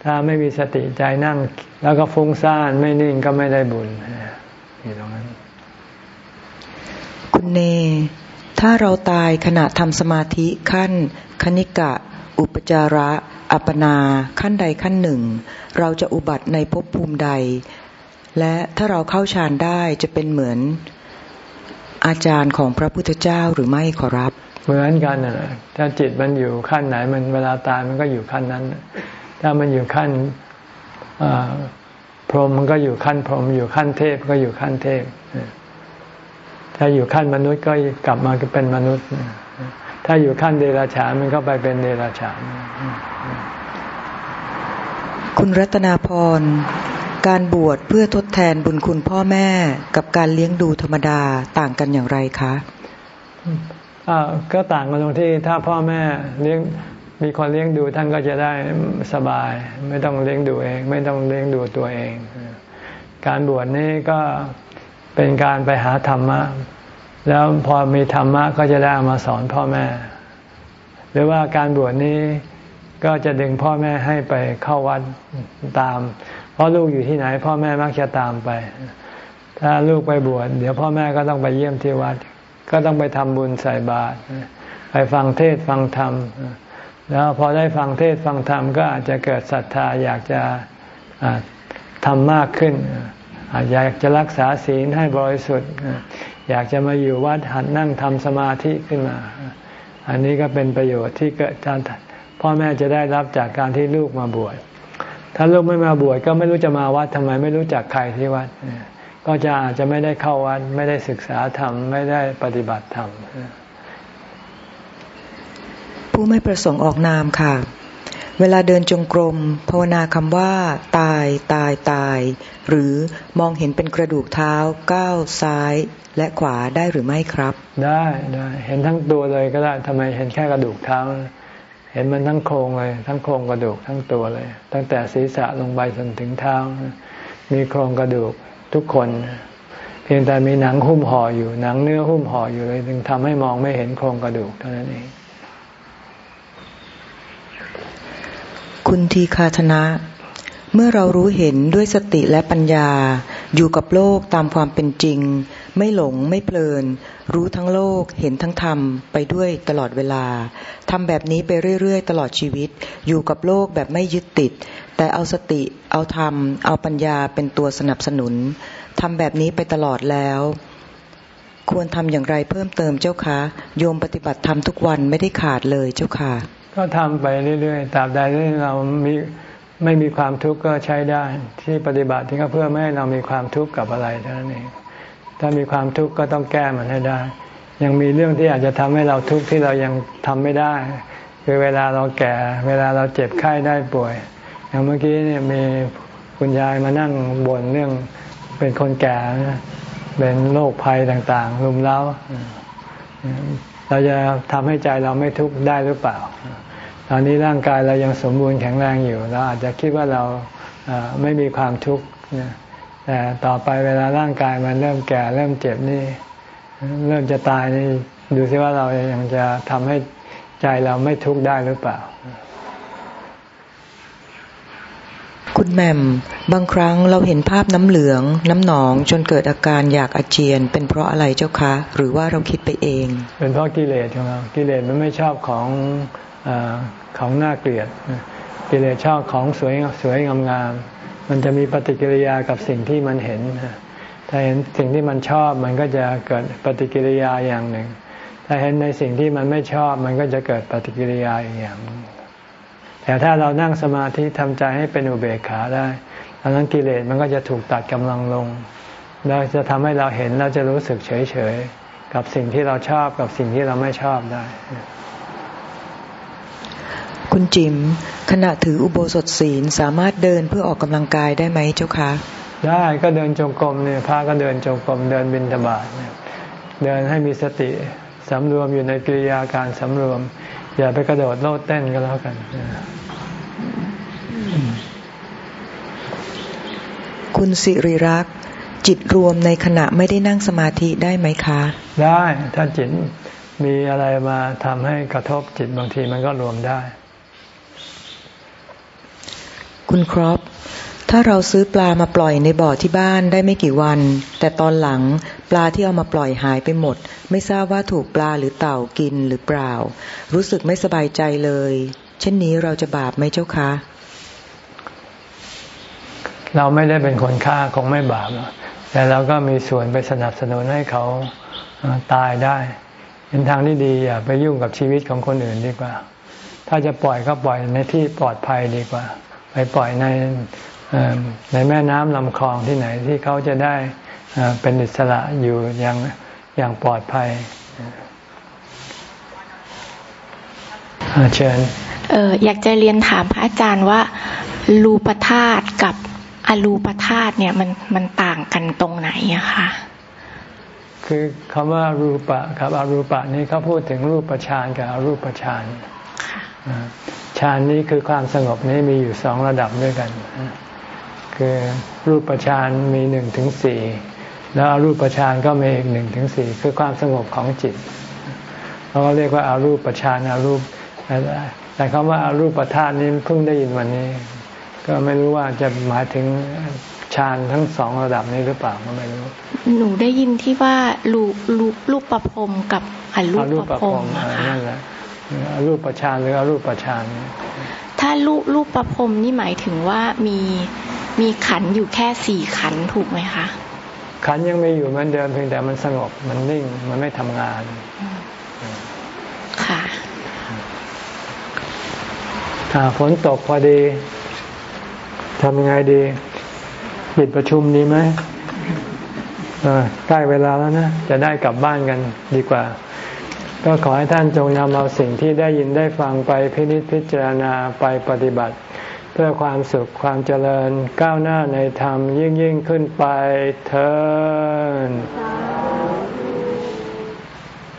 ถ้าไม่มีสติใจนั่ง แล้วก็ฟุ้งซ่านไม่นิ่งก็ไม่ได้บุญ อยู่ตรงนั้น คุณเน ถ้าเราตายขณะทำสมาธิขั้น คณิกะ อุปจาระ อัปนาขั้นใดขั้นหนึ่ง เราจะอุบัติในภพภูมิใด และถ้าเราเข้าฌานได้จะเป็นเหมือนอาจารย์ของพระพุทธเจ้าหรือไม่ขอรับ เหมือนกันนะถ้าจิตมันอยู่ขั้นไหนมันเวลาตายมันก็อยู่ขั้นนั้น ถ้ามันอยู่ขั้น พรหมมันก็อยู่ขั้นพรหมอยู่ขั้นเทพก็อยู่ขั้นเทพ ถ้าอยู่ขั้นมนุษย์ก็กลับมาเป็นมนุษย์ ถ้าอยู่ขั้นเดรัจฉานมันก็ไปเป็นเดรัจฉานคุณรัตนาพร การบวชเพื่อทดแทนบุญคุณพ่อแม่กับการเลี้ยงดูธรรมดาต่างกันอย่างไรคะก็ต่างกันตรงที่ถ้าพ่อแม่เลี้ยง มีคนเลี้ยงดูท่านก็จะได้สบาย ไม่ต้องเลี้ยงดูเอง ไม่ต้องเลี้ยงดูตัวเอง การบวชนี่ก็เป็นการไปหาธรรมะ แล้วพอมีธรรมะก็จะได้มาสอนพ่อแม่ หรือว่าการบวชนี้ก็จะดึงพ่อแม่ให้ไปเข้าวัดตาม เพราะลูกอยู่ที่ไหน พ่อแม่มักจะตามไป ถ้าลูกไปบวชเดี๋ยวพ่อแม่ก็ต้องไปเยี่ยมที่วัด ก็ต้องไปทำบุญใส่บาตรไปฟังเทศฟังธรรม แล้วพอได้ฟังเทศฟังธรรมก็อาจจะเกิดศรัทธาอยากจะทำมากขึ้น อยากจะรักษาศีลให้บริสุทธิ์ อยากจะมาอยู่วัดหัดนั่งทำสมาธิขึ้นมา อันนี้ก็เป็นประโยชน์ที่เกิดจากพ่อแม่จะได้รับจากการที่ลูกมาบวชถ้าลูกไม่มาบวชก็ไม่รู้จะมาวัดทำไมไม่รู้จักใครที่วัด ก็จะอาจจะไม่ได้เข้าวัด ไม่ได้ศึกษาธรรม ไม่ได้ปฏิบัติธรรม ผู้ไม่ประสงค์ออกนามค่ะ เวลาเดินจงกรมภาวนาคำว่า ตายตายตาย หรือมองเห็นเป็นกระดูกเท้าก้าวซ้ายและขวาได้หรือไม่ครับ ได้ได้เห็นทั้งตัวเลยก็ได้ทำไมเห็นแค่กระดูกเท้า เห็นมันทั้งโครงเลย ทั้งโครงกระดูกทั้งตัวเลย ตั้งแต่ศีรษะลงไปจนถึงเท้า มีโครงกระดูกทุกคนเพียงแต่มีหนังหุ้มห่ออยู่หนังเนื้อหุ้มห่ออยู่เลยจึงทำให้มองไม่เห็นโครงกระดูกเท่านั้นเอง คุณทีคาธนะ เมื่อเรารู้เห็นด้วยสติและปัญญา อยู่กับโลกตามความเป็นจริง ไม่หลงไม่เพลิน รู้ทั้งโลกเห็นทั้งธรรมไปด้วยตลอดเวลาทำแบบนี้ไปเรื่อยๆ ตลอดชีวิต อยู่กับโลกแบบไม่ยึดติด แต่เอาสติเอาธรรม เอาปัญญาเป็นตัวสนับสนุนทำแบบนี้ไปตลอดแล้วควรทำอย่างไรเพิ่มเติมเจ้าคะ โยมปฏิบัติธรรมทุกวันไม่ได้ขาดเลยเจ้าค่ะ ก็ทำไปเรื่อยๆตราบใดที่เรามีไม่มีความทุกข์ก็ใช้ได้ที่ปฏิบัติที่ก็เพื่อไม่ให้เรามีความทุกข์กับอะไรเท่านั้นเองถ้ามีความทุกข์ก็ต้องแก้มันให้ได้ ยังมีเรื่องที่อาจจะทำให้เราทุกข์ที่เรายังทำไม่ได้ คือเวลาเราแก่ เวลาเราเจ็บไข้ได้ป่วย อย่างเมื่อกี้เนี่ยมีคุณยายมานั่งบ่นเรื่องเป็นคนแก่เป็นโรคภัยต่างๆ รุมเร้า เราจะทำให้ใจเราไม่ทุกข์ได้หรือเปล่า ตอนนี้ร่างกายเรายังสมบูรณ์แข็งแรงอยู่เราอาจจะคิดว่าเราไม่มีความทุกข์แต่ต่อไปเวลาร่างกายมันเริ่มแก่เริ่มเจ็บนี่ เริ่มจะตายนี่ดูซิว่าเรายังจะทำให้ใจเราไม่ทุกข์ได้หรือเปล่า คุณแม่ม บางครั้งเราเห็นภาพน้ำเหลือง น้ำหนองจนเกิดอาการอยากอาเจียน เป็นเพราะอะไรเจ้าคะ หรือว่าเราคิดไปเอง เป็นเพราะกิเลสของเรากิเลสมันไม่ชอบของอของน่าเกลียด กิเลสชอบของสวยสวยงามมันจะมีปฏิกิริยากับสิ่งที่มันเห็นถ้าเห็นสิ่งที่มันชอบมันก็จะเกิดปฏิกิริยาอย่างหนึ่ง ถ้าเห็นในสิ่งที่มันไม่ชอบมันก็จะเกิดปฏิกิริยาอีกอย่าง แต่ถ้าเรานั่งสมาธิทำใจให้เป็นอุเบกขาได้ดังนั้นกิเลสมันก็จะถูกตัดกำลังลงแล้วจะทำให้เราเห็นเราจะรู้สึกเฉยเฉยกับสิ่งที่เราชอบกับสิ่งที่เราไม่ชอบได้ คุณจิมขณะถืออุโบสถศีลสามารถเดินเพื่อออกกำลังกายได้ไหมเจ้าคะ ได้ก็เดินจงกรมเนี่ยพระก็เดินจงกรมเดินบินทบาทเนี่ยเดินให้มีสติสำรวมอยู่ในกิริยาการสำรวม อย่าไปกระโดดโลดเต้นก็แล้วกัน คุณสิริรักษ์จิตรวมในขณะไม่ได้นั่งสมาธิได้ไหมคะ ได้ถ้าจิตมีอะไรมาทำให้กระทบจิตบางทีมันก็รวมได้ คุณครอปถ้าเราซื้อปลามาปล่อยในบ่อที่บ้านได้ไม่กี่วัน แต่ตอนหลังปลาที่เอามาปล่อยหายไปหมด ไม่ทราบว่าถูกปลาหรือเต่ากินหรือเปล่า รู้สึกไม่สบายใจเลย เช่นนี้เราจะบาปไหมเจ้าคะ เราไม่ได้เป็นคนฆ่าคงไม่บาปแต่เราก็มีส่วนไปสนับสนุนให้เขาตายได้เป็นทางที่ดีอย่าไปยุ่งกับชีวิตของคนอื่นดีกว่า ถ้าจะปล่อยก็ปล่อยในที่ปลอดภัยดีกว่า ไปปล่อยในในแม่น้ำลำคลองที่ไหนที่เขาจะได้เป็นอิสระอยู่อย่างอย่างปลอดภัยเชิญเอออยากจะเรียนถามพระอาจารย์ว่ารูปธาตุกับ อรูปธาตุเนี่ยมันมันต่างกันตรงไหนอะคะคือคำว่ารูปะครับอรูปะนี้เขาพูดถึงรูปฌานกับอรูปฌานฌานนี้คือความสงบนี้มีอยู่สองระดับด้วยกัน คือรูปฌานมีหนึ่งถึงสี่แล้วอรูปฌานก็มีอีกหนึ่งถึงสี่คือความสงบของจิตเราก็เรียกว่าอารูปฌานอารูปแต่คำว่าอารูปธาตุนี้เพิ่งได้ยินวันนี้ ก็ไม่รู้ว่าจะหมายถึงฌานทั้งสองระดับนี้หรือเปล่าก็ไม่รู้ หนูได้ยินที่ว่ารูรูรูปประพรมกับอรูปประพรมนั่นแหละอรูปประชานหรืออรูปประชานถ้ารูปรูปประพรมนี่หมายถึงว่ามีมีขันอยู่แค่สี่ขันถูกไหมคะ ขันยังไม่อยู่เหมือนเดิมเพียงแต่มันสงบมันนิ่งมันไม่ทำงานค่ะถ้าฝนตกพอดี ทำยังไงดี ปิดประชุมดีไหมใกล้เวลาแล้วนะ จะได้กลับบ้านกันดีกว่า ก็ขอให้ท่านจงนำเอาสิ่งที่ได้ยินได้ฟังไปพินิจพิจารณาไปปฏิบัติ เพื่อความสุขความเจริญก้าวหน้าในธรรมยิ่งยิ่งขึ้นไปเถิด